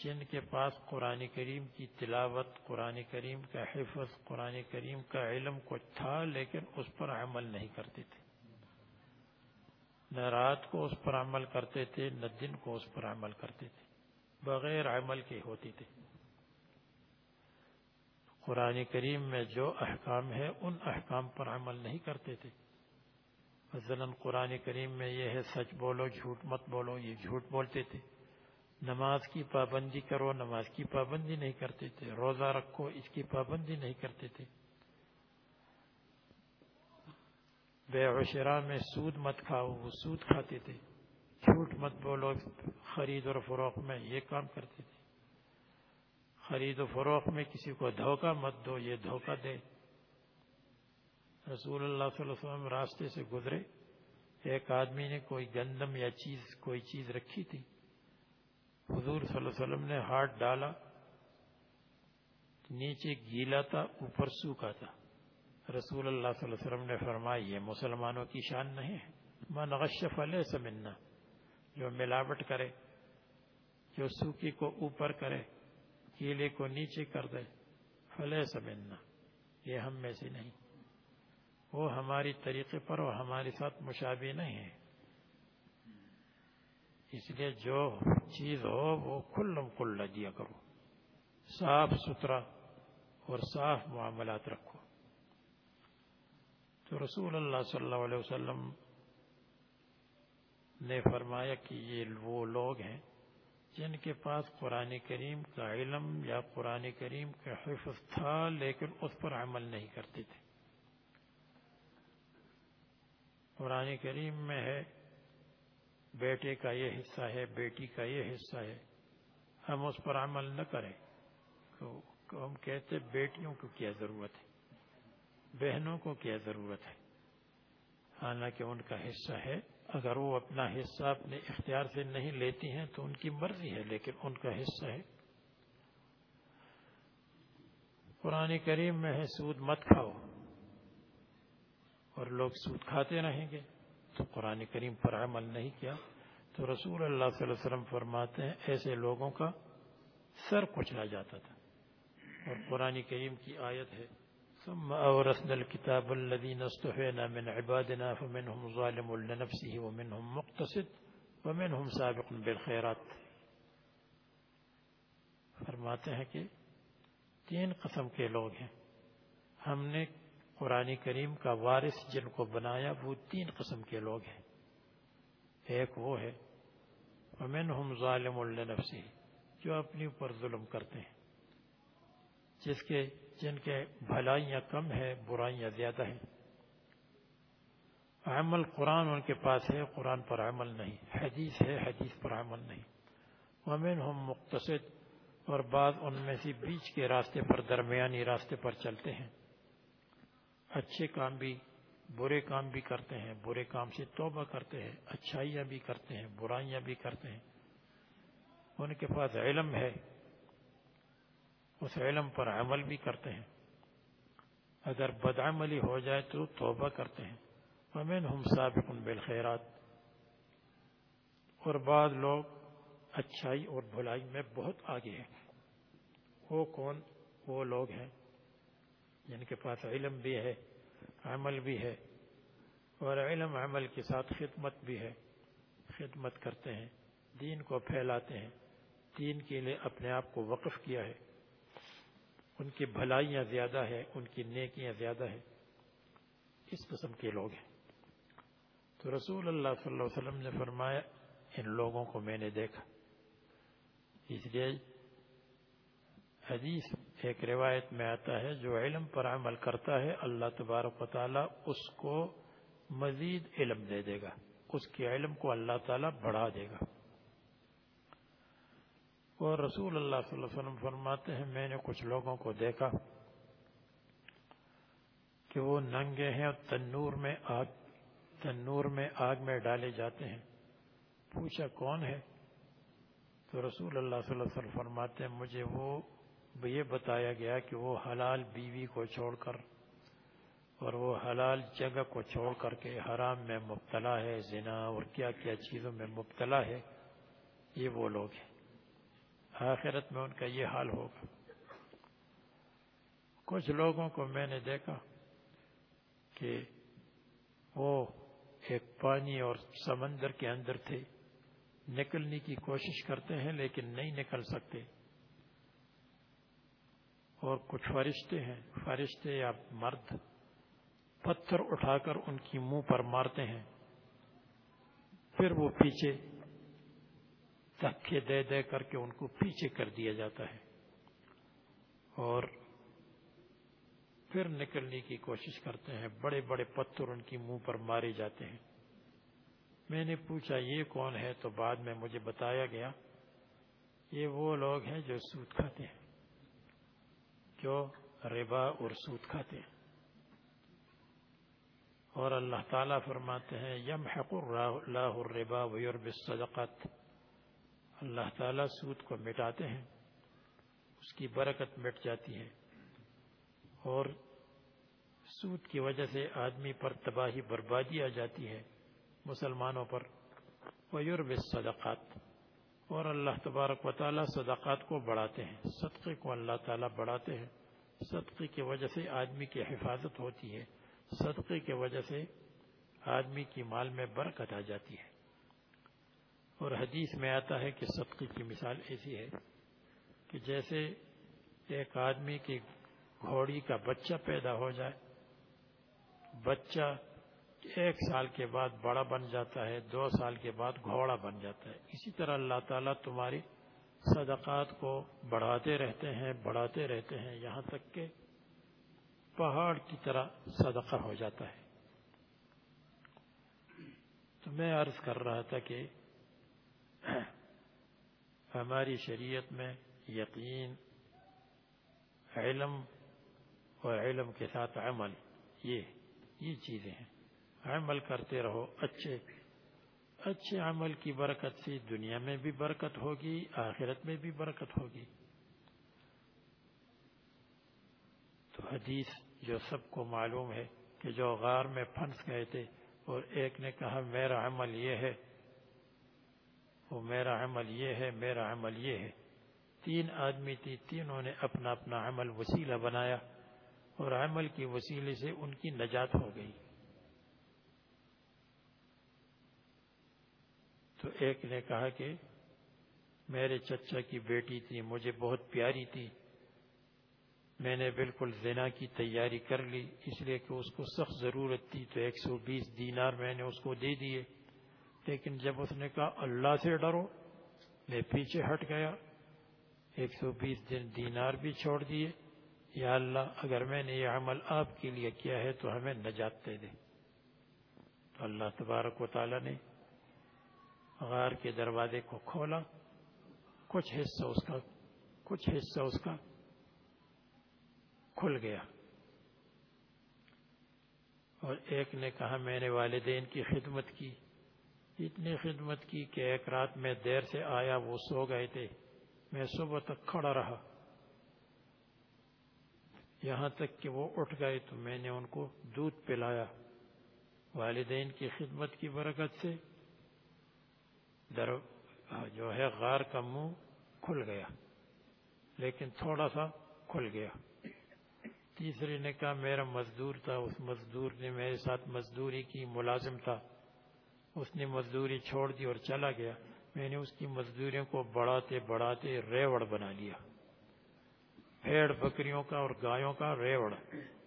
جن کے پاس قرآن کریم کی تلاوت، قرآن کریم کا حفظ، قرآن کریم کا علم کچھ تھا لیکن اس پر عمل نہیں کرتے تھے۔ نہ رات کو اس پر عمل کرتے تھے، نہ دن کو اس پر عمل کرتے تھے، بغیر عمل کے ہوتی تھے۔ قرآن کریم میں جو احکام ہے ان احکام پر عمل نہیں کرتے تھے۔ مثلا قرآن کریم میں یہ ہے، سچ بولو، جھوٹ مت بولو، یہ جھوٹ بولتے تھے۔ نماز کی پابندی کرو، نماز کی پابندی نہیں کرتے تھے، روزہ رکھو، اس کی پابندی نہیں کرتے تھے۔ بے عشرا میں سود مت کھاؤ، وہ سود کھاتے تھے۔ جھوٹ مت بولو، خرید اور فروخت میں یہ کام کرتے تھے۔ خرید و فروخت میں کسی کو دھوکہ مت دو، یہ دھوکہ دے۔ رسول اللہ صلی اللہ علیہ وسلم راستے سے گزرے۔ ایک آدمی نے کوئی گندم یا چیز، کوئی چیز رکھی تھی۔ حضور صلی اللہ علیہ وسلم نے ہاتھ ڈالا، نیچے گیلا تھا، اوپر سوکھا تھا۔ رسول اللہ صلی اللہ علیہ وسلم نے فرمائی یہ مسلمانوں کی شان نہیں ہے۔ من غشف علیہ سمنا جو ملاوٹ کرے، جو سوکھی کو اوپر کرے کیلے کو نیچے کر دے فلے سمنا یہ ہم میں سے نہیں۔ وہ ہماری طریقے پر اور ہمارے ساتھ مشابہ نہیں ہے۔ اس لیے جو چیز ہو وہ کلم کل دیا کرو۔ صاف ستھرا اور صاف معاملات رکھو۔ تو رسول اللہ صلی اللہ علیہ وسلم نے فرمایا کہ یہ وہ لوگ ہیں جن کے پاس قرآن کریم کا علم یا قرآن کریم کا حفظ تھا لیکن اس پر عمل نہیں کرتے تھے۔ قرآن کریم میں ہے بیٹے کا یہ حصہ ہے، بیٹی کا یہ حصہ ہے۔ ہم اس پر عمل نہ کریں۔ تو ہم کہتے بیٹیوں کو کیا ضرورت ہے؟ بہنوں کو کیا ضرورت ہے؟ حالانکہ ان کا حصہ ہے۔ اگر وہ اپنا حصہ اپنے اختیار سے نہیں لیتی ہیں تو ان کی مرضی ہے، لیکن ان کا حصہ ہے۔ قرآن کریم میں ہے، سود مت کھاؤ۔ اور لوگ سود کھاتے رہیں گے۔ تو قرآن کریم پر عمل نہیں کیا تو رسول اللہ صلی اللہ علیہ وسلم فرماتے ہیں، ایسے لوگوں کا سر کچلا جاتا تھا۔ اور قرآن کریم کی آیت ہے، ثم أورثنا الكتاب الذين استحينا من عبادنا فمنهم ظالم لنفسه ومنهم مقتصد ومنهم سابق بالخيرات۔ فرماتے ہیں کہ تین قسم کے لوگ ہیں۔ ہم نے قرآن کریم کا وارث جن کو بنایا، وہ تین قسم کے لوگ ہیں۔ ایک وہ ہے، ومنہم ظالم النفسی جو اپنی اوپر ظلم کرتے ہیں۔ جس کے، جن کے بھلائیاں کم ہے برائیاں زیادہ ہیں۔ عمل قرآن ان کے پاس ہے، قرآن پر عمل نہیں۔ حدیث ہے، حدیث پر عمل نہیں۔ ومن ہم مختصد اور بعض ان میں سے بیچ کے راستے پر، درمیانی راستے پر چلتے ہیں۔ اچھے کام بھی، برے کام بھی کرتے ہیں، برے کام سے توبہ کرتے ہیں، اچھائیاں بھی کرتے ہیں، برائیاں بھی کرتے ہیں۔ ان کے پاس علم ہے، اس علم پر عمل بھی کرتے ہیں۔ اگر بدعملی ہو جائے تو توبہ کرتے ہیں۔ ومن ہم سابق بالخیرات۔ اور بعض لوگ اچھائی اور بھلائی میں بہت آگے ہیں۔ وہ کون؟ وہ لوگ ہیں جن کے پاس علم بھی ہے۔ عمل بھی ہے اور علم عمل کے ساتھ خدمت بھی ہے، خدمت کرتے ہیں، دین کو پھیلاتے ہیں، دین کے لیے اپنے آپ کو وقف کیا ہے۔ ان کی بھلائیاں زیادہ ہے ان کی نیکیاں زیادہ ہے اس قسم کے لوگ ہیں۔ تو رسول اللہ صلی اللہ علیہ وسلم نے فرمایا، ان لوگوں کو میں نے دیکھا۔ اس لیے حدیث ایک روایت میں آتا ہے، جو علم پر عمل کرتا ہے، اللہ تبارک و تعالی اس کو مزید علم دے دے گا۔ اس کے علم کو اللہ تعالی بڑھا دے گا۔ اور رسول اللہ صلی اللہ علیہ وسلم فرماتے ہیں، میں نے کچھ لوگوں کو دیکھا کہ وہ ننگے ہیں اور تنور میں آگ، تنور میں آگ میں ڈالے جاتے ہیں۔ پوچھا کون ہے؟ تو رسول اللہ صلی اللہ علیہ وسلم فرماتے ہیں، مجھے وہ یہ بتایا گیا کہ وہ حلال بیوی کو چھوڑ کر اور وہ حلال جگہ کو چھوڑ کر کے حرام میں مبتلا ہے، زنا اور کیا کیا چیزوں میں مبتلا ہے، یہ وہ لوگ ہیں۔ آخرت میں ان کا یہ حال ہوگا۔ کچھ لوگوں کو میں نے دیکھا کہ وہ ایک پانی اور سمندر کے اندر تھے، نکلنے کی کوشش کرتے ہیں لیکن نہیں نکل سکتے۔ اور کچھ فرشتے ہیں۔ فرشتے یا مرد پتھر اٹھا کر ان کی منہ پر مارتے ہیں۔ پھر وہ پیچھے دھکے دے دے کر کے ان کو پیچھے کر دیا جاتا ہے۔ اور پھر نکلنے کی کوشش کرتے ہیں۔ بڑے بڑے پتھر ان کی منہ پر مارے جاتے ہیں۔ میں نے پوچھا، یہ کون ہے؟ تو بعد میں مجھے بتایا گیا، یہ وہ لوگ ہیں جو سود کھاتے ہیں۔ جو ربا اور سود کھاتے ہیں۔ اور اللہ تعالیٰ فرماتے ہیں یم حق اللہ الربا ویورب الصدقات۔ اللہ تعالیٰ سود کو مٹاتے ہیں، اس کی برکت مٹ جاتی ہے۔ اور سود کی وجہ سے آدمی پر تباہی بربادی آ جاتی ہے مسلمانوں پر۔ ویورب صدقات اور اللہ تبارک و تعالیٰ صدقات کو بڑھاتے ہیں، صدقے کو اللہ تعالیٰ بڑھاتے ہیں۔ صدقے کی وجہ سے آدمی کی حفاظت ہوتی ہے، صدقے کی وجہ سے آدمی کی مال میں برکت آ جاتی ہے۔ اور حدیث میں آتا ہے کہ صدقے کی مثال ایسی ہے کہ جیسے ایک آدمی کی گھوڑی کا بچہ پیدا ہو جائے، بچہ ایک سال کے بعد بڑا بن جاتا ہے، دو سال کے بعد گھوڑا بن جاتا ہے۔ اسی طرح اللہ تعالیٰ تمہاری صدقات کو بڑھاتے رہتے ہیں، بڑھاتے رہتے ہیں۔ یہاں تک کہ پہاڑ کی طرح صدقہ ہو جاتا ہے۔ تو میں عرض کر رہا تھا کہ ہماری شریعت میں یقین، علم اور علم کے ساتھ عمل، یہ یہ چیزیں ہیں۔ عمل کرتے رہو اچھے اچھے عمل کی برکت سے دنیا میں بھی برکت ہوگی، آخرت میں بھی برکت ہوگی۔ تو حدیث جو سب کو معلوم ہے کہ جو غار میں پھنس گئے تھے، اور ایک نے کہا، میرا عمل یہ ہے۔ وہ میرا عمل یہ ہے، میرا عمل یہ ہے۔ تین آدمی تھی، تینوں نے اپنا اپنا عمل وسیلہ بنایا، اور عمل کی وسیلے سے ان کی نجات ہو گئی۔ تو ایک نے کہا کہ میرے چچا کی بیٹی تھی، مجھے بہت پیاری تھی۔ میں نے بالکل زنا کی تیاری کر لی، اس لیے کہ اس کو سخت ضرورت تھی۔ تو ایک سو بیس دینار میں نے اس کو دے دیے۔ لیکن جب اس نے کہا، اللہ سے ڈرو، میں پیچھے ہٹ گیا۔ ایک سو بیس دن دینار بھی چھوڑ دیے۔ یا اللہ، اگر میں نے یہ عمل آپ کے لیے کیا ہے تو ہمیں نجات دے دے۔ تو اللہ تبارک و تعالی نے غار کے دروازے کو کھولا، کچھ حصہ اس کا، کچھ حصہ اس کا کھل گیا۔ اور ایک نے کہا، میں نے والدین کی خدمت کی، اتنی خدمت کی کہ ایک رات میں دیر سے آیا، وہ سو گئے تھے۔ میں صبح تک کھڑا رہا۔ یہاں تک کہ وہ اٹھ گئے تو میں نے ان کو دودھ پلایا۔ والدین کی خدمت کی برکت سے در جو ہے غار کا منہ کھل گیا، لیکن تھوڑا سا کھل گیا۔ تیسرے نے کہا، میرا مزدور تھا، اس مزدور نے میرے ساتھ مزدوری کی، ملازم تھا۔ اس نے مزدوری چھوڑ دی اور چلا گیا۔ میں نے اس کی مزدوریوں کو بڑھاتے بڑھاتے ریوڑ بنا لیا۔ بھیڑ بکریوں کا اور گایوں کا ریوڑ۔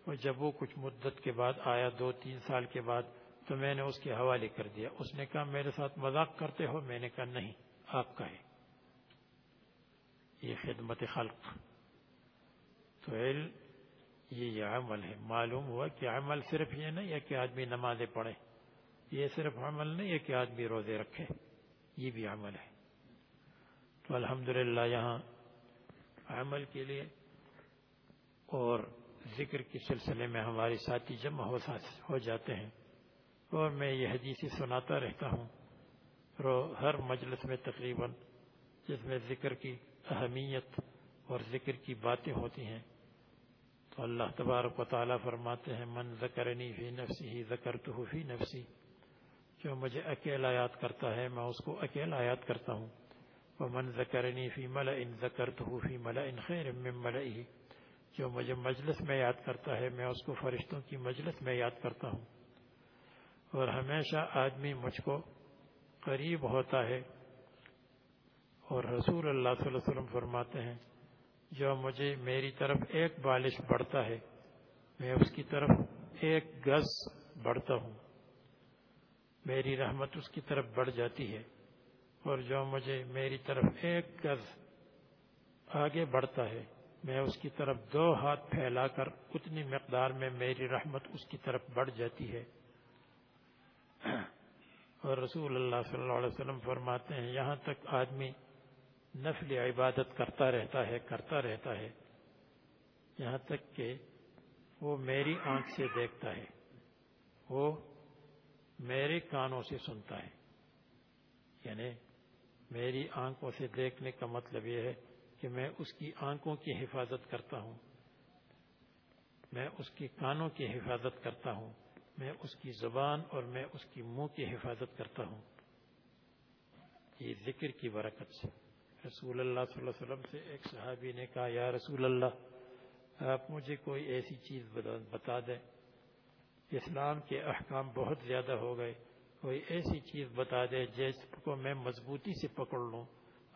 اور جب وہ کچھ مدت کے بعد آیا، دو تین سال کے بعد تو میں نے اس کے حوالے کر دیا۔ اس نے کہا، میرے ساتھ مذاق کرتے ہو؟ میں نے کہا، نہیں، آپ کا ہے۔ یہ خدمت خلق۔ تو علم، یہ عمل ہے۔ معلوم ہوا کہ عمل صرف یہ نہیں ہے کہ آدمی نمازیں پڑھے۔ یہ صرف عمل نہیں ہے کہ آدمی روزے رکھے۔ یہ بھی عمل ہے۔ تو الحمدللہ، یہاں عمل کے لیے اور ذکر کے سلسلے میں ہمارے ساتھی جمع ہو جاتے ہیں۔ اور میں یہ حدیثی سناتا رہتا ہوں۔ ہر مجلس میں تقریباً جس میں ذکر کی اہمیت اور ذکر کی باتیں ہوتی ہیں۔ تو اللہ تبارک و تعالیٰ فرماتے ہیں، من ذکرنی فی نفسی ہی ذکر تو فی نفسی جو مجھے اکیلا یاد کرتا ہے، میں اس کو اکیلا یاد کرتا ہوں۔ وہ من ذکرنی فی ملا ان ذکر تو فی ملا ان خیر ملئی جو مجھے مجلس میں یاد کرتا ہے، میں اس کو فرشتوں کی مجلس میں یاد کرتا ہوں۔ اور ہمیشہ آدمی مجھ کو قریب ہوتا ہے۔ اور رسول اللہ صلی اللہ علیہ وسلم فرماتے ہیں، جو مجھے میری طرف ایک بالش بڑھتا ہے، میں اس کی طرف ایک گز بڑھتا ہوں۔ میری رحمت اس کی طرف بڑھ جاتی ہے، اور جو مجھے میری طرف ایک گز آگے بڑھتا ہے، میں اس کی طرف دو ہاتھ پھیلا کر اتنی مقدار میں میری رحمت اس کی طرف بڑھ جاتی ہے۔ اور رسول اللہ صلی اللہ علیہ وسلم فرماتے ہیں، یہاں تک آدمی نفل عبادت کرتا رہتا ہے، کرتا رہتا ہے، یہاں تک کہ وہ میری آنکھ سے دیکھتا ہے، وہ میرے کانوں سے سنتا ہے۔ یعنی میری آنکھوں سے دیکھنے کا مطلب یہ ہے کہ میں اس کی آنکھوں کی حفاظت کرتا ہوں، میں اس کی کانوں کی حفاظت کرتا ہوں۔ میں اس کی زبان اور میں اس کی منہ کی حفاظت کرتا ہوں۔ یہ ذکر کی برکت سے۔ رسول اللہ صلی اللہ علیہ وسلم سے ایک صحابی نے کہا، یا رسول اللہ، آپ مجھے کوئی ایسی چیز بتا دیں۔ اسلام کے احکام بہت زیادہ ہو گئے۔ کوئی ایسی چیز بتا دے جس کو میں مضبوطی سے پکڑ لوں۔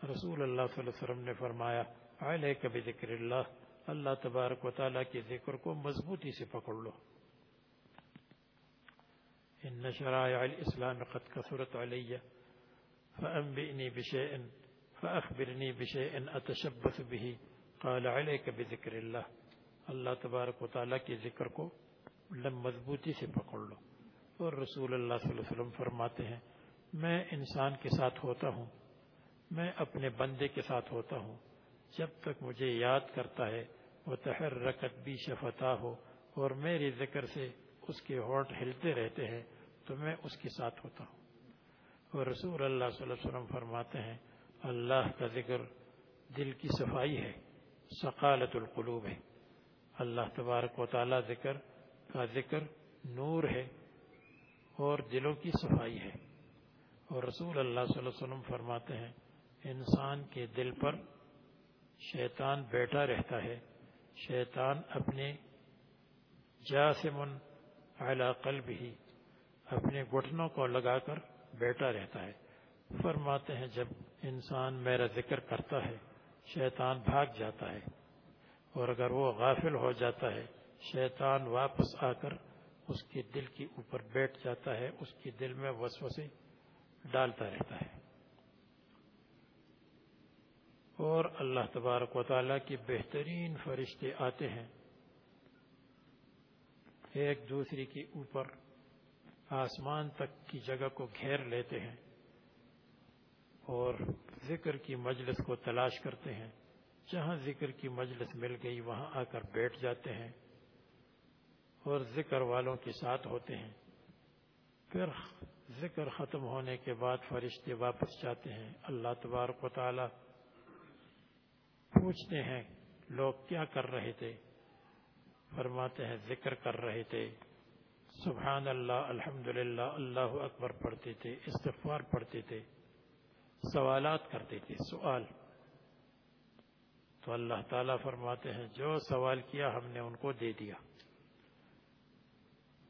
رسول اللہ صلی اللہ علیہ وسلم نے فرمایا علیہ ذکر اللہ اللہ تبارک و تعالیٰ کے ذکر کو مضبوطی سے پکڑ لو۔ ان شرائع الاسلام قد كثرت علي فانبئني بشيء فاخبرني بشيء اتشبث به. قال، عليك بذكر الله. اللہ تبارک و تعالیٰ کے ذکر کو مضبوطی سے پکڑ لو۔ اور رسول اللہ صلی اللہ علیہ وسلم فرماتے ہیں، میں انسان کے ساتھ ہوتا ہوں، میں اپنے بندے کے ساتھ ہوتا ہوں، جب تک مجھے یاد کرتا ہے وہ تحرکت بھی شفتا ہو اور میری ذکر سے اس کے ہوٹ ہلتے رہتے ہیں۔ تو میں اس کے ساتھ ہوتا ہوں۔ اور رسول اللہ صلی اللہ علیہ وسلم فرماتے ہیں، اللہ کا ذکر دل کی صفائی ہے ثقالت القلوب ہے۔ اللہ تبارک و تعالی ذکر کا ذکر نور ہے اور دلوں کی صفائی ہے۔ اور رسول اللہ صلی اللہ علیہ وسلم فرماتے ہیں، انسان کے دل پر شیطان بیٹھا رہتا ہے۔ شیطان اپنے جاسمن اعلی قلب ہی اپنے گھٹنوں کو لگا کر بیٹھا رہتا ہے۔ فرماتے ہیں، جب انسان میرا ذکر کرتا ہے، شیطان بھاگ جاتا ہے۔ اور اگر وہ غافل ہو جاتا ہے، شیطان واپس آ کر اس کے دل کے اوپر بیٹھ جاتا ہے، اس کے دل میں وسوسے ڈالتا رہتا ہے۔ اور اللہ تبارک و تعالیٰ کے بہترین فرشتے آتے ہیں۔ ایک دوسرے کے اوپر آسمان تک کی جگہ کو گھیر لیتے ہیں اور ذکر کی مجلس کو تلاش کرتے ہیں۔ جہاں ذکر کی مجلس مل گئی، وہاں آ کر بیٹھ جاتے ہیں اور ذکر والوں کے ساتھ ہوتے ہیں۔ پھر ذکر ختم ہونے کے بعد فرشتے واپس جاتے ہیں۔ اللہ تبارک و تعالی پوچھتے ہیں، لوگ کیا کر رہے تھے؟ فرماتے ہیں، ذکر کر رہے تھے۔ سبحان اللہ، الحمد اللہ اکبر پڑھتے تھے، استغفار پڑھتے تھے، سوالات کرتے تھے، سوال۔ تو اللہ تعالیٰ فرماتے ہیں، جو سوال کیا ہم نے ان کو دے دیا۔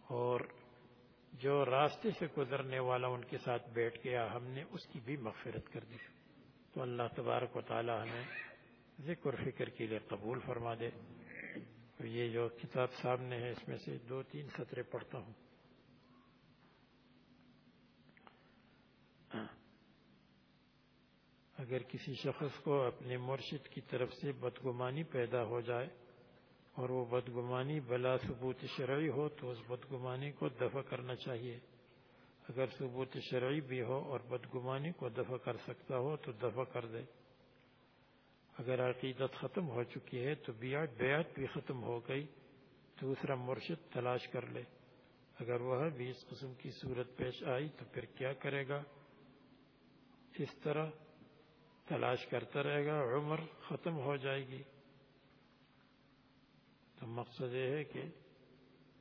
اور جو راستے سے گزرنے والا ان کے ساتھ بیٹھ گیا، ہم نے اس کی بھی مغفرت کر دی۔ تو اللہ تبارک و تعالیٰ ہمیں ذکر فکر کے لیے قبول فرما دے۔ تو یہ جو کتاب سامنے ہے اس میں سے دو تین سطرے پڑھتا ہوں۔ اگر کسی شخص کو اپنے مرشد کی طرف سے بدگمانی پیدا ہو جائے اور وہ بدگمانی بلا ثبوت شرعی ہو تو اس بدگمانی کو دفع کرنا چاہیے۔ اگر ثبوت شرعی بھی ہو اور بدگمانی کو دفع کر سکتا ہو تو دفع کر دے۔ اگر عقیدت ختم ہو چکی ہے تو بیعت بیعت بھی ختم ہو گئی، دوسرا مرشد تلاش کر لے۔ اگر وہ بھی اس قسم کی صورت پیش آئی تو پھر کیا کرے گا؟ اس طرح تلاش کرتا رہے گا، عمر ختم ہو جائے گی۔ تو مقصد یہ ہے کہ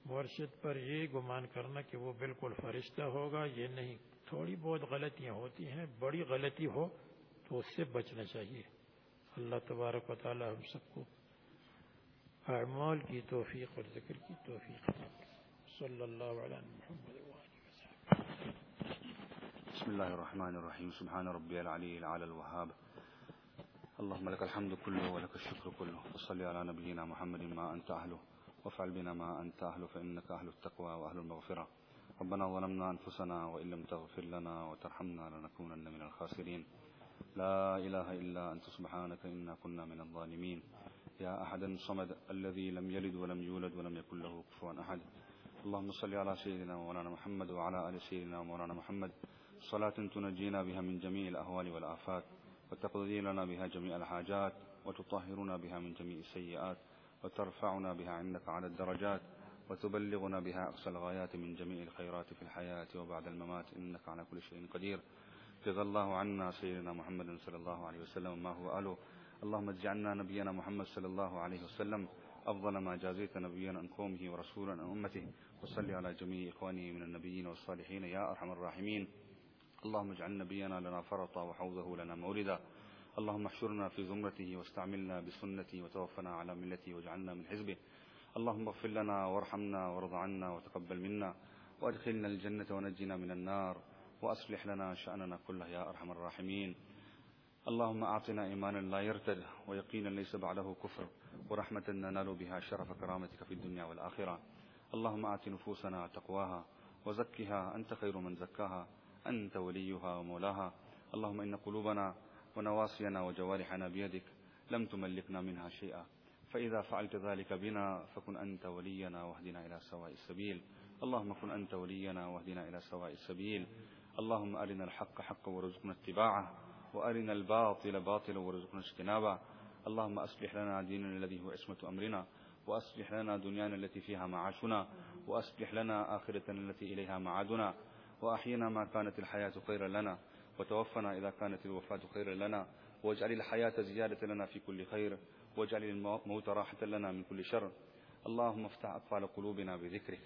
مرشد پر یہ گمان کرنا کہ وہ بالکل فرشتہ ہوگا، یہ نہیں۔ تھوڑی بہت غلطیاں ہوتی ہیں، بڑی غلطی ہو تو اس سے بچنا چاہیے۔ اللہ تبارک و تعالی ہم سب کو اعمال کی توفیق اور ذکر کی توفیق صلی اللہ علیہ محمد بسم الله الرحمن الرحيم سبحان ربي العلي العلى الوهاب اللهم لك الحمد كله ولك الشكر كله وصل على نبينا محمد ما أنت أهله وافعل بنا ما أنت أهله فإنك أهل التقوى وأهل المغفرة ربنا ظلمنا أنفسنا وإن لم تغفر لنا وترحمنا لنكونن من الخاسرين لا إله إلا أنت سبحانك إنا كنا من الظالمين. يا أحد الصمد الذي لم يلد ولم يولد ولم يكن له كفوا أحد. اللهم صل على سيدنا مولانا محمد وعلى آل سيدنا مولانا محمد. صلاة تنجينا بها من جميع الأهوال والآفات وتقضي لنا بها جميع الحاجات وتطهرنا بها من جميع السيئات وترفعنا بها عندك على الدرجات وتبلغنا بها أقصى الغايات من جميع الخيرات في الحياة وبعد الممات. إنك على كل شيء قدير. جزا الله عنا سيدنا محمد صلى الله عليه وسلم ما هو أهله اللهم اجعلنا نبينا محمد صلى الله عليه وسلم أفضل ما جازيت نبيا عن قومه ورسولا عن أمته. وصل على جميع إخوانه من النبيين والصالحين يا أرحم الراحمين. اللهم اجعل نبينا لنا فرطا وحوضه لنا موردا. اللهم احشرنا في زمرته واستعملنا بسنته وتوفنا على ملته واجعلنا من حزبه. اللهم اغفر لنا وارحمنا وارض عنا وتقبل منا. وأدخلنا الجنة ونجنا من النار. وأصلح لنا شأننا كله يا أرحم الراحمين. اللهم أعطنا إيمانا لا يرتد ويقينا ليس بعده كفر ورحمة ننال بها شرف كرامتك في الدنيا والآخرة. اللهم آت نفوسنا تقواها وزكها أنت خير من زكاها أنت وليها ومولاها. اللهم إن قلوبنا ونواصينا وجوارحنا بيدك لم تملكنا منها شيئا. فإذا فعلت ذلك بنا فكن أنت ولينا واهدنا إلى سواء السبيل. اللهم كن أنت ولينا واهدنا إلى سواء السبيل. اللهم أرنا الحق حقا وارزقنا اتباعه وأرنا الباطل باطلا وارزقنا اجتنابه. اللهم أصلح لنا ديننا الذي هو عصمة أمرنا وأصلح لنا دنيانا التي فيها معاشنا وأصلح لنا آخرتنا التي إليها معادنا. وأحينا ما كانت الحياة خيرا لنا وتوفنا إذا كانت الوفاة خيرا لنا. واجعل الحياة زيادة لنا في كل خير واجعل الموت راحة لنا من كل شر. اللهم افتح أطفال قلوبنا بذكرك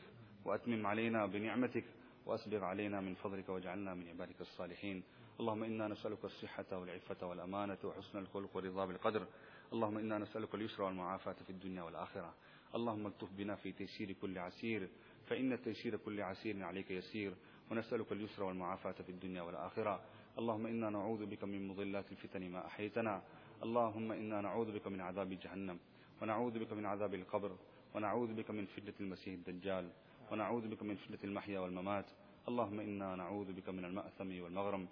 وأتمم علينا بنعمتك وأسبغ علينا من فضلك واجعلنا من عبادك الصالحين. اللهم إنا نسألك الصحة والعفة والأمانة وحسن الخلق والرضا بالقدر. اللهم إنا نسألك اليسر والمعافاة في الدنيا والآخرة. اللهم الطف بنا في تيسير كل عسير فإن تيسير كل عسير عليك يسير. ونسألك اليسر والمعافاة في الدنيا والآخرة. اللهم إنا نعوذ بك من مضلات الفتن ما أحيتنا اللهم إنا نعوذ بك من عذاب جهنم. ونعوذ بك من عذاب القبر. ونعوذ بك من فتنة المسيح الدجال. ونعوذ بك من فتنة المحيا والممات. اللهم إنا نعوذ بك من المأثم والمغرم.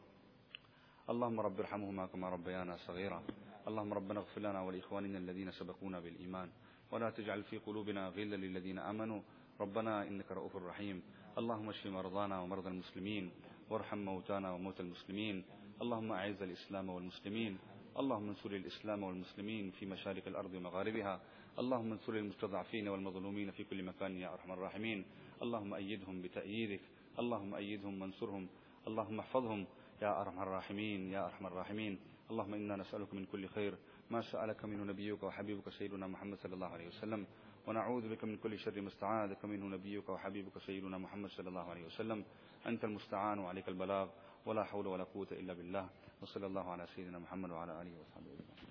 اللهم رب ارحمهما كما ربيانا صغيرا. اللهم ربنا اغفر لنا ولإخواننا الذين سبقونا بالإيمان. ولا تجعل في قلوبنا غلا للذين آمنوا. ربنا إنك رؤوف رحيم. اللهم اشف مرضانا ومرضى المسلمين. وارحم موتانا وموتى المسلمين. اللهم أعز الإسلام والمسلمين. اللهم انصر الإسلام والمسلمين في مشارق الأرض ومغاربها. اللهم انصر المستضعفين والمظلومين في كل مكان يا أرحم الراحمين. اللهم أيدهم بتأييدك اللهم أيدهم وانصرهم اللهم احفظهم. يا أرحم الراحمين يا أرحم الراحمين. اللهم إنا نسألك من كل خير. ما سألك منه نبيك وحبيبك سيدنا محمد صلى الله عليه وسلم ونعوذ بك من كل شر ما استعاذك منه نبيك وحبيبك سيدنا محمد صلى الله عليه وسلم. أنت المستعان وعليك البلاغ. ولا حول ولا قوة إلا بالله. وصلى الله على سيدنا محمد وعلى آله وصحبه وسلم